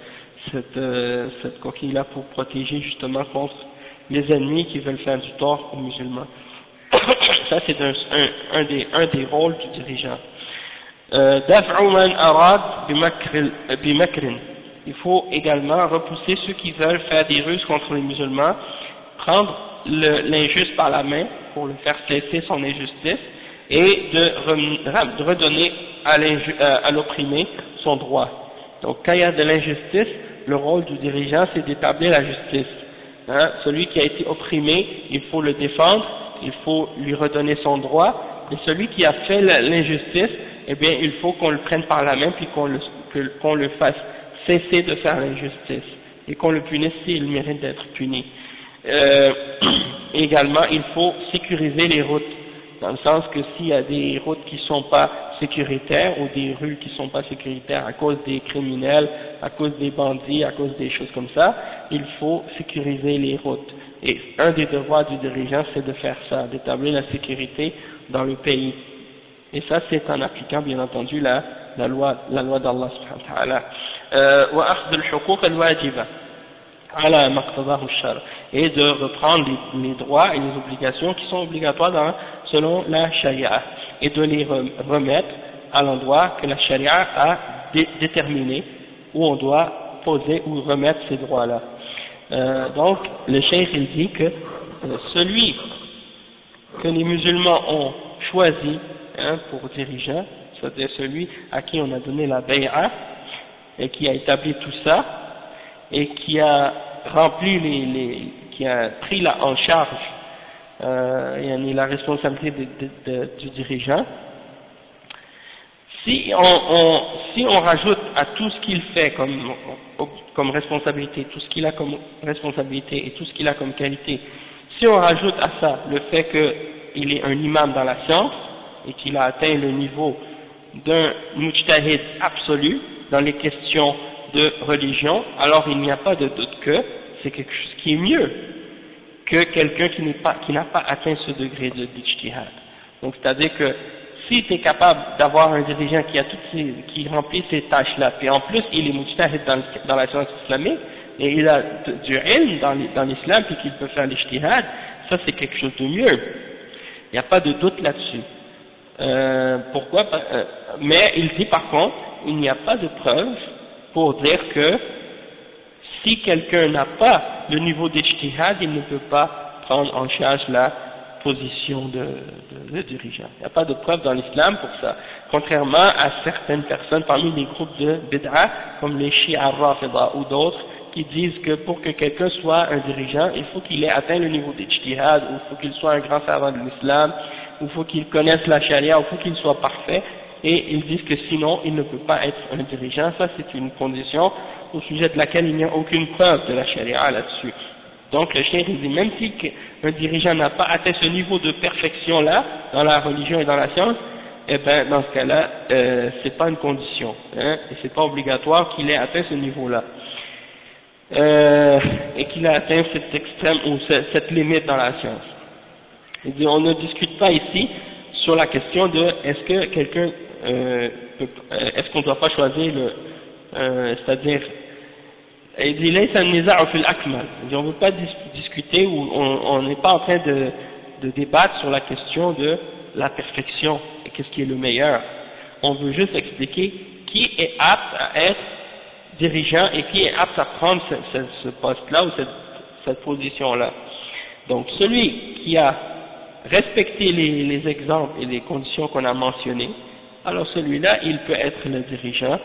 cette, euh, cette coquille-là pour protéger justement contre les ennemis qui veulent faire du tort aux musulmans. Ça, c'est un, un, un, des, un des rôles du dirigeant. Euh, il faut également repousser ceux qui veulent faire des ruses contre les musulmans, prendre l'injuste par la main pour le faire cesser son injustice et de, redonner euh, à l'opprimé son droit. Donc quand il y a de l'injustice, le rôle du dirigeant c'est d'établir la justice. Hein, celui qui a été opprimé, il faut le défendre, il faut lui redonner son droit, et celui qui a fait l'injustice, eh bien il faut qu'on le prenne par la main puis qu'on le, qu'on le fasse cesser de faire l'injustice et qu'on le punisse s'il mérite d'être puni. Euh, également, il faut sécuriser les routes, dans le sens que s'il y a des routes qui ne sont pas sécuritaires ou des rues qui ne sont pas sécuritaires à cause des criminels, à cause des bandits, à cause des choses comme ça, il faut sécuriser les routes. Et un des devoirs du dirigeant, c'est de faire ça, d'établir la sécurité dans le pays. Et ça, c'est en appliquant, bien entendu, la, la loi, la loi d'Allah subhanahu wa ta'ala. Euh, et de reprendre les, droits et les obligations qui sont obligatoires dans, selon la charia et de les remettre à l'endroit que la charia a déterminé où on doit poser ou remettre ces droits-là. Euh, donc le cheikh dit que euh, celui que les musulmans ont choisi hein, pour dirigeant, c'est-à-dire celui à qui on a donné la bay'a et qui a établi tout ça et qui a rempli les qui a pris la, en charge euh, la responsabilité du dirigeant, si on, on, si on rajoute à tout ce qu'il fait comme, comme responsabilité, tout ce qu'il a comme responsabilité et tout ce qu'il a comme qualité, si on rajoute à ça le fait qu'il est un imam dans la science et qu'il a atteint le niveau d'un mujtahid absolu dans les questions de religion, alors il n'y a pas de doute que c'est quelque chose qui est mieux que quelqu'un qui n'a pas, pas atteint ce degré de d'ijtihad. Donc c'est-à-dire que si tu capable d'avoir un dirigeant qui a toutes ces, qui remplit ces tâches-là, puis en plus il est mujtahid dans, dans la science islamique, et il a du ilm dans l'islam, puis qu'il peut faire l'ijtihad, ça c'est quelque chose de mieux. Il n'y a pas de doute là-dessus. Euh, pourquoi euh, Mais il dit par contre, il n'y a pas de preuve pour dire que si quelqu'un n'a pas le niveau d'ijtihad, il ne peut pas prendre en charge la position de, de, dirigeant. Il n'y a pas de preuve dans l'islam pour ça. Contrairement à certaines personnes parmi les groupes de bid'a, comme les Shia Rafida ou d'autres, qui disent que pour que quelqu'un soit un dirigeant, il faut qu'il ait atteint le niveau d'ijtihad, ou il faut qu'il soit un grand savant de l'islam, ou il faut qu'il connaisse la charia, ou il faut qu'il soit parfait, et ils disent que sinon il ne peut pas être un dirigeant. Ça c'est une condition au sujet de laquelle il n'y a aucune preuve de la charia là-dessus. Donc le chien dit même si un dirigeant n'a pas atteint ce niveau de perfection là dans la religion et dans la science, eh ben dans ce cas-là euh, c'est pas une condition, hein, et c'est pas obligatoire qu'il ait atteint ce niveau-là. Euh, et qu'il a atteint cet extrême ou cette limite dans la science. Il dit, on ne discute pas ici sur la question de est-ce que quelqu'un euh, euh, est-ce qu'on ne doit pas choisir le euh, c'est-à-dire il dit akmal on ne veut pas discuter ou on n'est pas en train de, débattre sur la question de la perfection et qu'est-ce qui est le meilleur on veut juste expliquer qui est apte à être dirigeant et qui est apte à prendre ce, poste-là ou cette, position-là. Donc celui qui a respecté les, exemples et les conditions qu'on a mentionnées, alors celui-là, il peut être le dirigeant,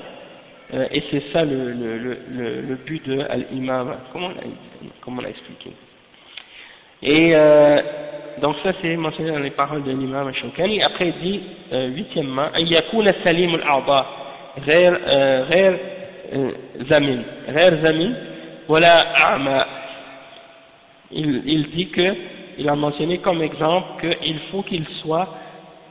euh, et c'est ça le, le, le, le, but de l'imam, comment on l'a expliqué. Et euh, donc ça c'est mentionné dans les paroles de l'imam Shawkani. Après il dit, euh, huitièmement, « يكون سليم الأعضاء غير, غير zamin, غير zamin, voilà a'ma. Il, il dit que, il a mentionné comme exemple qu'il faut qu'il soit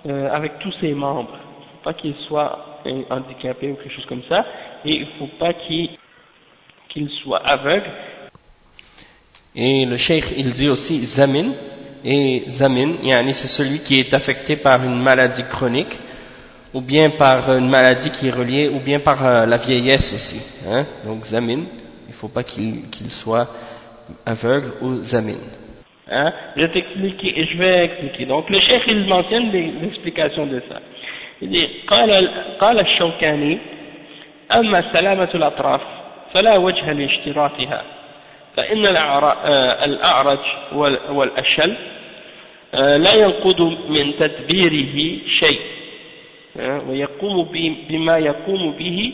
euh, avec tous ses membres. Il ne faut pas qu'il soit handicapé ou quelque chose comme ça, et il ne faut pas qu'il qu'il soit aveugle. Et le cheikh, il dit aussi zamin, et zamin, c'est celui qui est affecté par une maladie chronique, ou bien par une maladie qui est reliée, ou bien par euh, la vieillesse aussi. Hein? Donc zamin, il ne faut pas qu'il qu soit aveugle ou zamin. Hein? Je, je vais expliquer. Donc le chef il mentionne l'explication de ça. Il dit قال قال الشوكاني أما سلامة الأطراف فلا وجه لاشتراطها فإن الأعرج والأشل لا ينقض من تدبيره شيء ويقوم بما يقوم به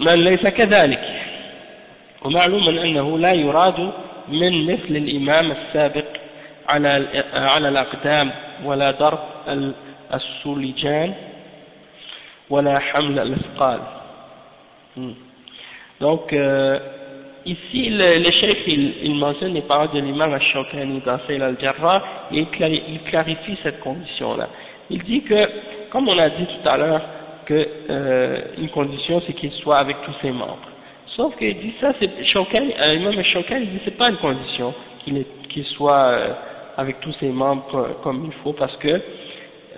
من ليس كذلك. ومعلوم أنه لا يراد من مثل الإمام السابق على الأقدام ولا حمل الأثقال Donc, euh, ici, le, le chef, il, il, mentionne les paroles de l'imam al-Shawkani dans Sayyid al-Jarrah et il clarifie, il clarifie cette condition-là. Il dit que, comme on a dit tout à l'heure, que euh, une condition c'est qu'il soit avec tous ses membres. Sauf qu'il dit ça, c'est euh, Imam Shawkani, il dit c'est pas une condition qu'il soit euh, avec tous ses membres comme il faut parce que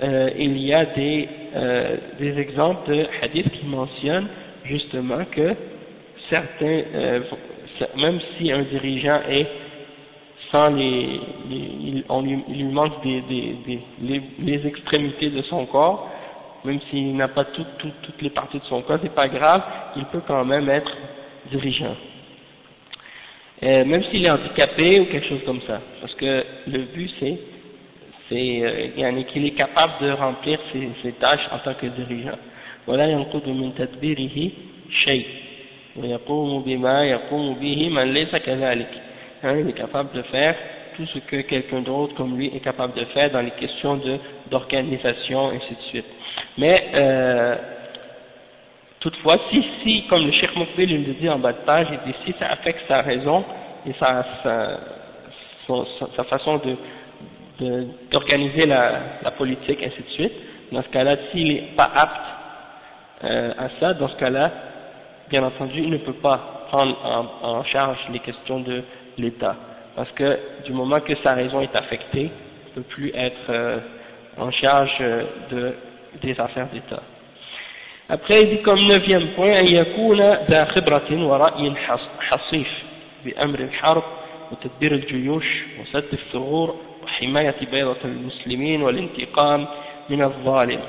euh, il y a des, euh, des exemples de hadiths qui mentionnent justement que certains, euh, même si un dirigeant est sans les, il, lui, manque des, les, extrémités de son corps, même s'il n'a pas tout, tout, toutes les parties de son corps, c'est pas grave, il peut quand même être dirigeant. Même s'il est handicapé ou quelque chose comme ça, parce que le but c'est c'est euh, qu'il est capable de remplir ses, ses, tâches en tant que dirigeant. ولا ينقض من تدبيره شيء ويقوم بما يقوم به من ليس كذلك Hein, il est capable de faire tout ce que quelqu'un d'autre comme lui est capable de faire dans les questions d'organisation, ainsi de suite. Mais euh, toutefois, si, si, comme le Cheikh Moukbil le dit en bas de page, il dit si ça affecte sa raison et sa, sa, sa, façon de d'organiser la, la, politique, ainsi de suite, dans ce cas-là, s'il n'est pas apte euh, à ça, dans ce cas-là, bien entendu, il ne peut pas prendre en, en charge les questions de l'État. Parce que du moment que sa raison est affectée, il ne peut plus être euh, en charge de, des affaires d'État. Après, il dit comme neuvième point, أن يكون ذا خبرة ورأي حصيف بأمر الحرب وتدبير الجيوش وسد الثغور وحماية بيضة المسلمين والانتقام من الظالم.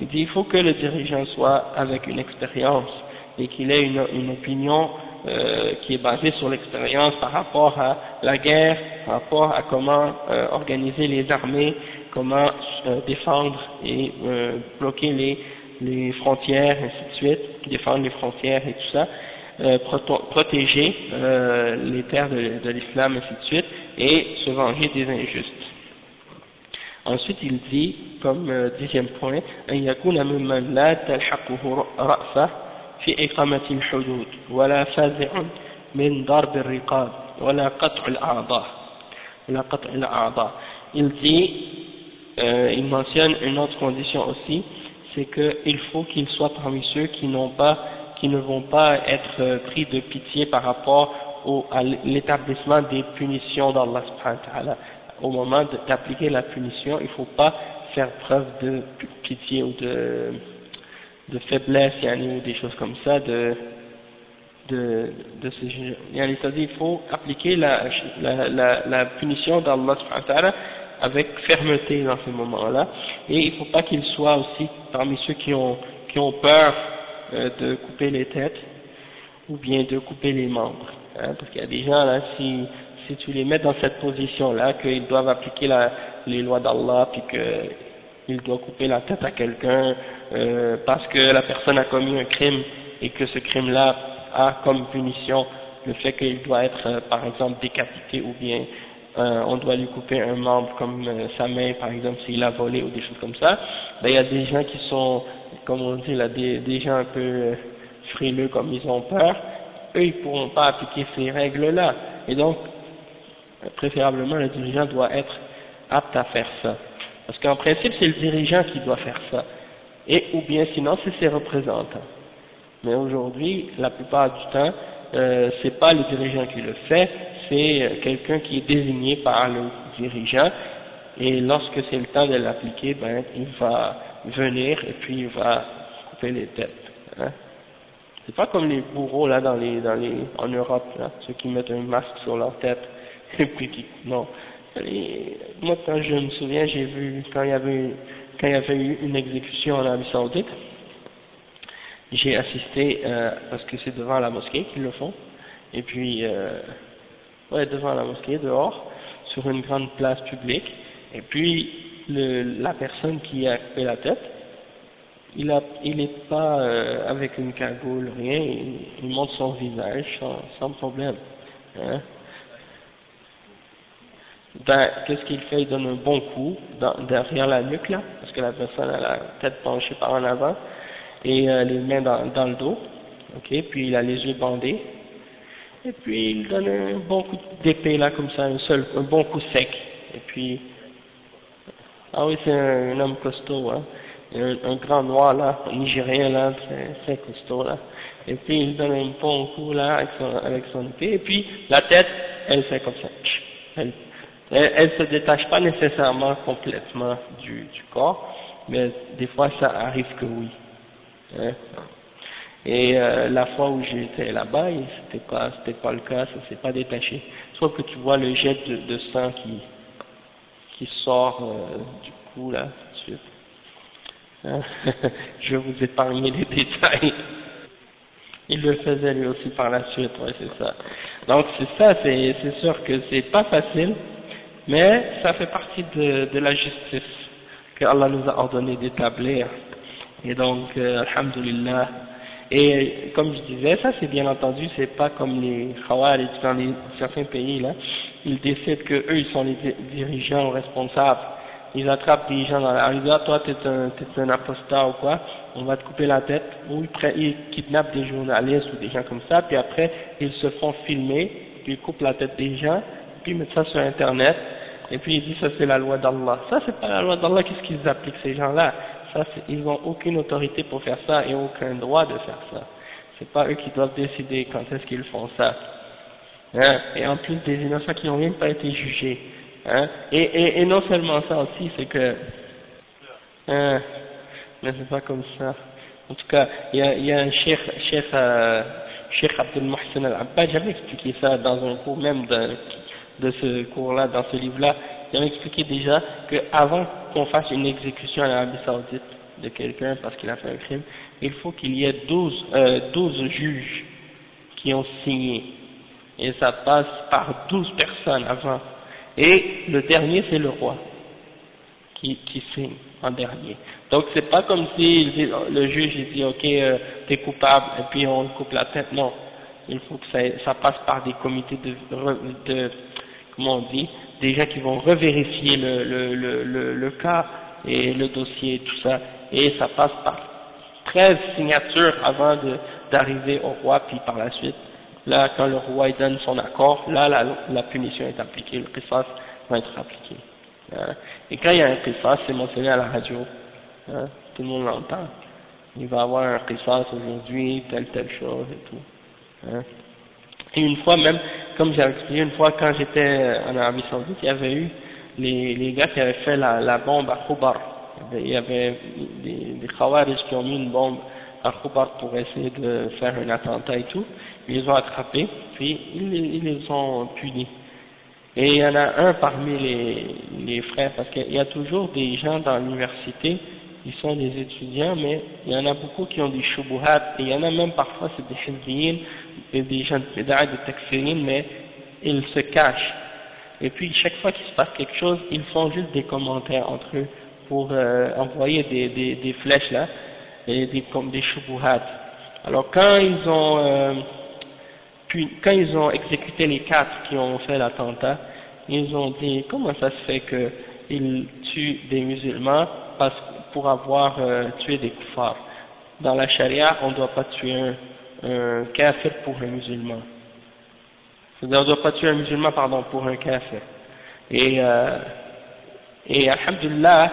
Il dit il faut que le dirigeant soit avec une expérience et qu'il ait une, une opinion euh, qui est basée sur l'expérience par rapport à la guerre, par rapport à comment euh, organiser les armées, comment euh, défendre et euh, bloquer les, les frontières, ainsi de suite, défendre les frontières et tout ça, euh, protéger euh, les terres de, de l'islam, ainsi de suite, et se venger des injustes. Ensuite, il dit, comme euh, dixième point, أن يكون ممن لا تلحقه رأفة في إقامة الحدود ولا فازع من ضرب الرقاب ولا قطع الأعضاء ولا قطع الأعضاء. Il dit, euh, il mentionne une autre condition aussi, c'est qu'il faut qu'il soit parmi ceux qui n'ont pas, qui ne vont pas être euh, pris de pitié par rapport au, à l'établissement des punitions d'Allah au moment d'appliquer la punition, il ne faut pas faire preuve de pitié ou de, de faiblesse, ou des choses comme ça, de, de, de ce C'est-à-dire il faut appliquer la, la, la, la punition d'Allah avec fermeté dans ce moment-là, et il ne faut pas qu'il soit aussi parmi ceux qui ont, qui ont peur euh, de couper les têtes, ou bien de couper les membres, hein, parce qu'il y a des gens là, si si tu les mets dans cette position-là, qu'ils doivent appliquer la, les lois d'Allah, puis qu'ils doivent couper la tête à quelqu'un euh, parce que la personne a commis un crime et que ce crime-là a comme punition le fait qu'il doit être, euh, par exemple, décapité ou bien euh, on doit lui couper un membre comme sa main, par exemple, s'il a volé ou des choses comme ça. Ben, il y a des gens qui sont, comme on dit là, des, des gens un peu frileux comme ils ont peur. Eux, ils pourront pas appliquer ces règles-là. Et donc, préférablement le dirigeant doit être apte à faire ça. Parce qu'en principe, c'est le dirigeant qui doit faire ça. Et, ou bien sinon, c'est ses représentants. Mais aujourd'hui, la plupart du temps, euh, c'est pas le dirigeant qui le fait, c'est euh, quelqu'un qui est désigné par le dirigeant. Et lorsque c'est le temps de l'appliquer, ben, il va venir et puis il va couper les têtes. Hein. C'est pas comme les bourreaux là dans les, dans les, en Europe, là, ceux qui mettent un masque sur leur tête non. moi, quand je me souviens, j'ai vu, quand il y avait, quand il y avait eu une exécution en Arabie Saoudite, j'ai assisté, euh, parce que c'est devant la mosquée qu'ils le font, et puis, euh, ouais, devant la mosquée, dehors, sur une grande place publique, et puis, la personne qui a coupé la tête, il a, il n'est pas euh, avec une cagoule, rien, il, il montre son visage sans, problème. Hein. Ben, qu'est-ce qu'il fait? Il donne un bon coup derrière la nuque, là, parce que la personne a la tête penchée par en avant, et euh, les mains dans, le dos, ok, puis il a les yeux bandés, et puis il donne un bon coup d'épée, là, comme ça, un seul, un bon coup sec, et puis, ah oui, c'est un, homme costaud, hein, un, grand noir, là, nigérien, là, très, très costaud, là, et puis il donne un bon coup, là, avec son, avec son épée, et puis la tête, elle fait comme ça, elle elle, ne se détache pas nécessairement complètement du, du corps, mais des fois ça arrive que oui. Hein? Et euh, la fois où j'étais là-bas, c'était pas, c'était pas le cas, ça s'est pas détaché. Sauf que tu vois le jet de, de sang qui, qui sort euh, du cou là, tout de suite. Je vais vous épargner les détails. Il le faisait lui aussi par la suite, ouais, c'est ça. Donc c'est ça, c'est, sûr que c'est pas facile, mais ça fait partie de, la justice que Allah nous a ordonné d'établir. Et donc, euh, alhamdulillah. Et comme je disais, ça c'est bien entendu, c'est pas comme les Khawarij dans certains pays là. Ils décident que eux ils sont les dirigeants responsables. Ils attrapent des gens dans la rue, toi t'es un, es un apostat ou quoi, on va te couper la tête. Ou ils, ils kidnappent des journalistes ou des gens comme ça, puis après ils se font filmer, puis ils coupent la tête des gens, puis ils mettent ça sur internet, et puis il dit ça c'est la loi d'Allah. Ça c'est pas la loi d'Allah, qu'est-ce qu'ils appliquent ces gens-là? Ça ils n'ont aucune autorité pour faire ça et aucun droit de faire ça. C'est pas eux qui doivent décider quand est-ce qu'ils font ça. Hein? Et en plus des innocents qui n'ont même pas été jugés. Hein? Et, non seulement ça aussi, c'est que Hein, mais c'est pas comme ça. En tout cas, il y a, un cheikh, cheikh, euh, cheikh Abdel Mohsen Al-Abbad, j'avais expliqué ça dans un cours même de, ce cours-là, dans ce livre-là. J'avais expliqué déjà qu'avant qu'on fasse une exécution en Arabie Saoudite de quelqu'un parce qu'il a fait un crime, il faut qu'il y ait 12, euh, 12 juges qui ont signé. Et ça passe par 12 personnes avant. Et le dernier, c'est le roi qui, qui signe en dernier. Donc c'est pas comme si le juge il dit ok euh, t'es coupable et puis on coupe la tête. Non, il faut que ça, ça passe par des comités de, de comment on dit, des gens qui vont revérifier le, le, le, le, cas et le dossier et tout ça. Et ça passe par 13 signatures avant d'arriver au roi, puis par la suite, là, quand le roi donne son accord, là, la, punition est appliquée, le qisas va être appliqué. Hein? Et quand il y a un qisas, c'est mentionné à la radio, hein, tout le monde l'entend. Il va avoir un qisas aujourd'hui, telle, telle chose et tout. Hein? Et une fois même, comme j'ai expliqué, une fois quand j'étais en Arabie Saoudite, il y avait eu les, gars qui avaient fait la, bombe à Khubar. Il y avait des, des qui ont mis une bombe à Khubar pour essayer de faire un attentat et tout. Ils les ont attrapés, puis ils, les ont punis. Et il y en a un parmi les, frères, parce qu'il y a toujours des gens dans l'université, ils sont des étudiants, mais il y en a beaucoup qui ont des shubuhat, et il y en a même parfois, c'est des hizbiyin, et des gens de de takfirin, mais ils se cachent. Et puis chaque fois qu'il se passe quelque chose, ils font juste des commentaires entre eux pour euh, envoyer des, des, des, flèches là, des, comme des shubuhat. Alors quand ils ont euh, puis quand ils ont exécuté les quatre qui ont fait l'attentat, ils ont dit comment ça se fait qu'ils tuent des musulmans parce, pour avoir euh, tué des kuffars. Dans la charia, on ne doit pas tuer un, un kafir pour un musulman. On ne doit pas tuer un musulman pardon, pour un kafir. Et, euh, et alhamdulillah,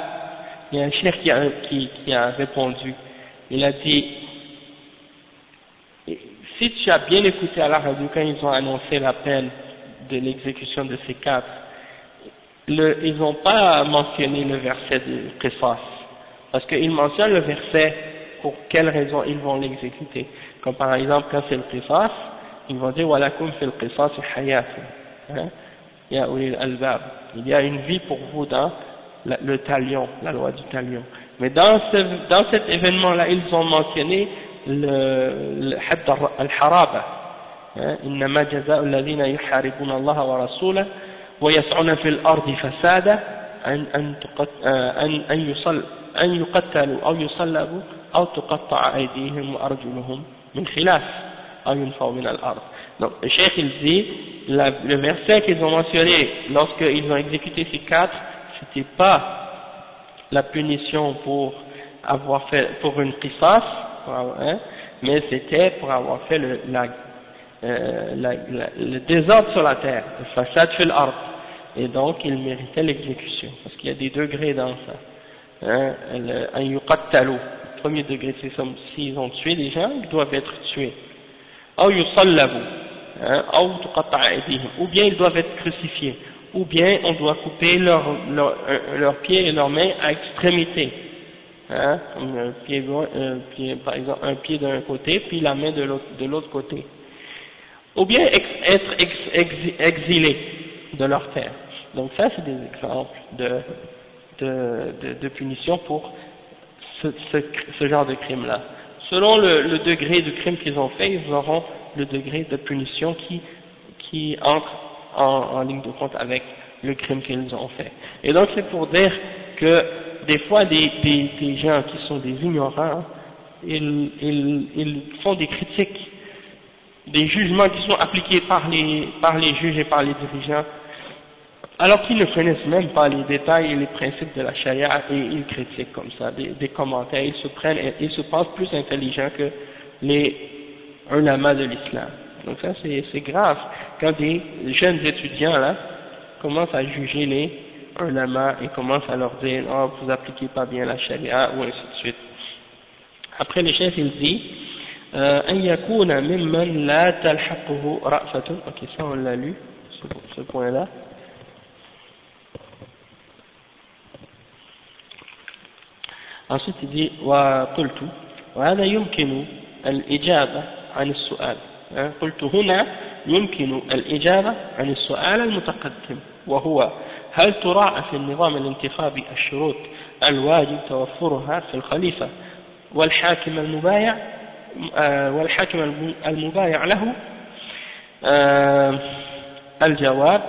il y a un chef qui a, qui, qui a répondu. Il a dit si tu as bien écouté à la radio quand ils ont annoncé la peine de l'exécution de ces quatre, ils n'ont pas mentionné le verset de préface, parce qu'ils mentionnent le verset pour quelle raison ils vont l'exécuter. Comme par exemple, quand c'est le préface, ils vont dire Walakum fil qisas hayat. Il y a une vie pour vous dans le talion, la loi du talion. Mais dans cet événement-là, ils ont mentionné الحد الحرابة إنما جزاء الذين يحاربون الله ورسوله ويسعون في الأرض فسادا أن أن أن أن يصل أن يقتلوا أو يصلبوا أو تقطع أيديهم وأرجلهم من خلاف أو ينفوا من الأرض. Donc, le cheikh il dit, la, le verset qu'ils ont mentionné lorsqu'ils ont exécuté ces quatre, c'était pas la punition pour avoir fait, pour une qisas, mais c'était pour avoir fait le, euh, le désordre sur la terre, le façade fil art, et donc il méritait l'exécution, parce qu'il y a des degrés dans ça. Hein, un yuqattalu, premier degré, c'est comme s'ils ont tué des gens, ils doivent être tués. Ou yusallabu, hein, ou bien ils doivent être crucifiés, ou bien on doit couper leurs leur, leur pieds et leurs mains à extrémité hein, un pied, par exemple un pied d'un côté puis la main de l'autre côté, ou bien être ex, exilé de leur terre. Donc ça c'est des exemples de de, de, punition pour ce, ce, genre de crime là. Selon le, degré de crime qu'ils ont fait, ils auront le degré de punition qui qui entre en, en ligne de compte avec le crime qu'ils ont fait. Et donc c'est pour dire que des fois des, gens qui sont des ignorants, ils, font des critiques, des jugements qui sont appliqués par les, par les juges et par les dirigeants, alors qu'ils ne connaissent même pas les détails et les principes de la charia et ils critiquent comme ça, des, commentaires, ils se prennent, ils se pensent plus intelligents que les ulama de l'islam. Donc ça c'est grave quand des jeunes étudiants là commencent à juger les ulama et commence à leur dire oh, vous appliquez pas bien la charia ou ainsi de suite. Après le chef il dit أن يكون ممن لا تلحقه رأفة ok ça on l'a lu ce, point là ensuite il dit وقلت وهذا يمكن الإجابة عن السؤال قلت هنا يمكن الإجابة عن السؤال المتقدم وهو هل تراعى في النظام الانتخابي الشروط الواجب توفرها في الخليفة والحاكم المبايع آه، والحاكم المبايع له؟ آه، الجواب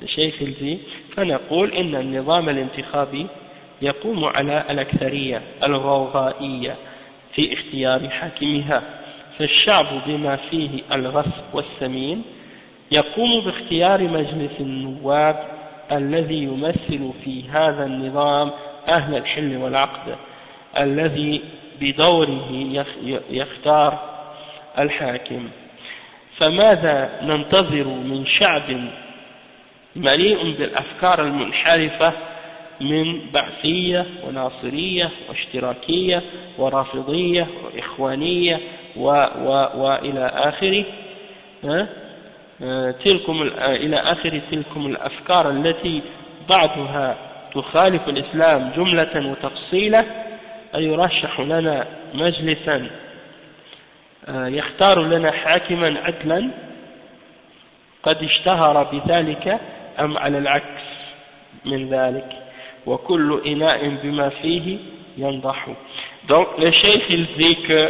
لشيخ آه، الزي فنقول إن النظام الانتخابي يقوم على الأكثرية الغوغائية في اختيار حاكمها فالشعب بما فيه الغصب والسمين يقوم باختيار مجلس النواب الذي يمثل في هذا النظام أهل الحل والعقد الذي بدوره يختار الحاكم. فماذا ننتظر من شعب مليء بالأفكار المنحرفة من بعثية وناصرية واشتراكية ورافضية وإخوانية و و وإلى آخره؟ تلكم إلى آخر تلكم الأفكار التي بعضها تخالف الإسلام جملة وتفصيلا أيرشح لنا مجلسا. يختار لنا حاكما عدلا قد اشتهر بذلك أم على العكس من ذلك؟ وكل إناء بما فيه ينضح. Donc le cheikh il dit que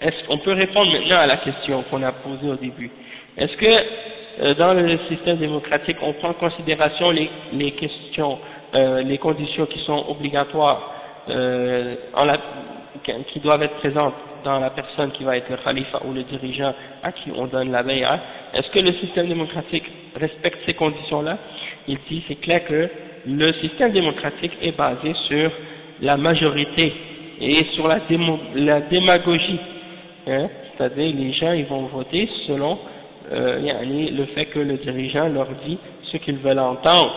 est-ce qu'on peut répondre maintenant à la question qu'on a posée au début? Est-ce que euh, dans le système démocratique on prend en considération les, les questions euh, les conditions qui sont obligatoires euh, en la, qui doivent être présentes dans la personne qui va être le khalifa ou le dirigeant à qui on donne la bay'a, est-ce que le système démocratique respecte ces conditions-là? Il dit, c'est clair que le système démocratique est basé sur la majorité et sur la, la démagogie. Hein? C'est-à-dire, les gens, ils vont voter selon euh, le fait que le dirigeant leur dit ce qu'ils veulent entendre.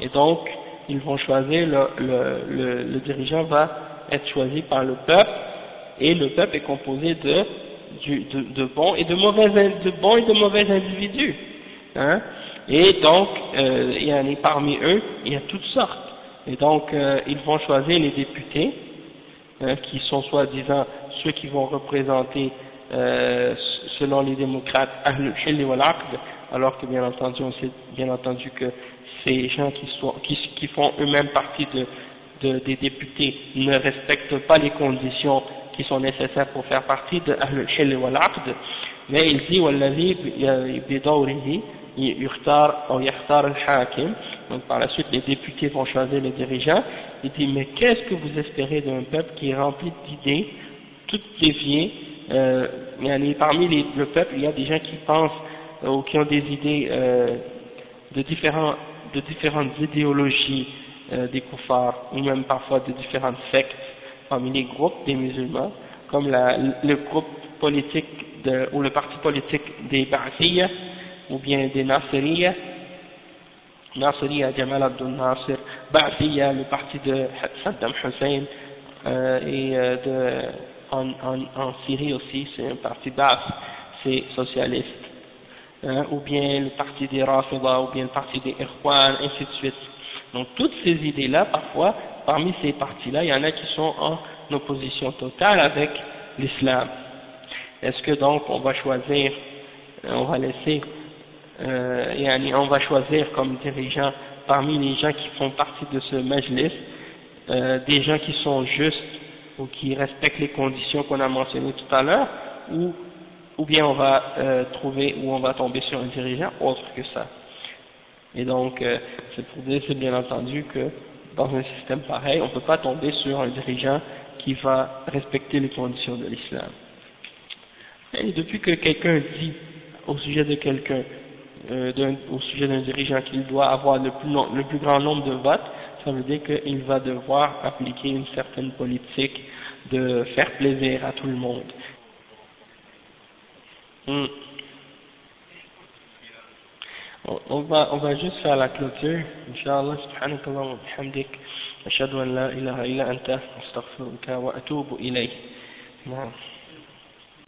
Et donc, ils vont choisir, le, le, le dirigeant va être choisi par le peuple et le peuple est composé de, de, de bons et de mauvais, de bons et de mauvais individus. Hein. Et donc, il y en a parmi eux, il y a toutes sortes. Et donc, euh, ils vont choisir les députés, hein, qui sont soi-disant ceux qui vont représenter, euh, selon les démocrates, alors que bien entendu, on sait bien entendu que ces gens qui, sont, qui, qui font eux-mêmes partie de, de, des députés ne respectent pas les conditions qui sont nécessaires pour faire partie de Ahlul Hil wal Aqd, mais il dit والذي بدوره يختار أو يختار الحاكم donc par la suite les députés vont choisir les dirigeants il dit mais qu'est-ce que vous espérez d'un peuple qui est rempli d'idées toutes déviées euh, parmi le peuple il y a des gens qui pensent euh, ou qui ont des idées euh, de, différentes idéologies euh, des koufars ou même parfois de différentes sectes parmi les groupes des musulmans, comme le groupe politique ou le parti politique des Ba'athiyya ou bien des Nasiriyya, Nasiriyya Jamal Abdul Nasir, Ba'athiyya, le parti de Saddam Hussein, et de, en, Syrie aussi, c'est un parti Ba'ath, c'est socialiste, hein, ou bien le parti des Rafida, ou bien le parti des Ikhwan, ainsi de suite. Donc toutes ces idées-là, parfois, parmi ces partis-là, il y en a qui sont en opposition totale avec l'islam. Est-ce que donc on va choisir, euh, on va laisser, euh, on va choisir comme dirigeants parmi les gens qui font partie de ce majlis, euh, des gens qui sont justes ou qui respectent les conditions qu'on a mentionnées tout à l'heure, ou, ou bien on va euh, trouver ou on va tomber sur un dirigeant autre que ça. Et donc, euh, c'est pour dire, c'est bien entendu que dans un système pareil, on ne peut pas tomber sur un dirigeant qui va respecter les conditions de l'islam. Et depuis que quelqu'un dit au sujet de quelqu'un, euh, au sujet d'un dirigeant qu'il doit avoir le plus, le plus, grand nombre de votes, ça veut dire qu'il va devoir appliquer une certaine politique de faire plaisir à tout le monde. Hmm. On va, on va juste faire la clôture. Inch'Allah, subhanak wa bihamdik. Ashadu an la ilaha illa anta, astaghfiruka wa atubu ilayk.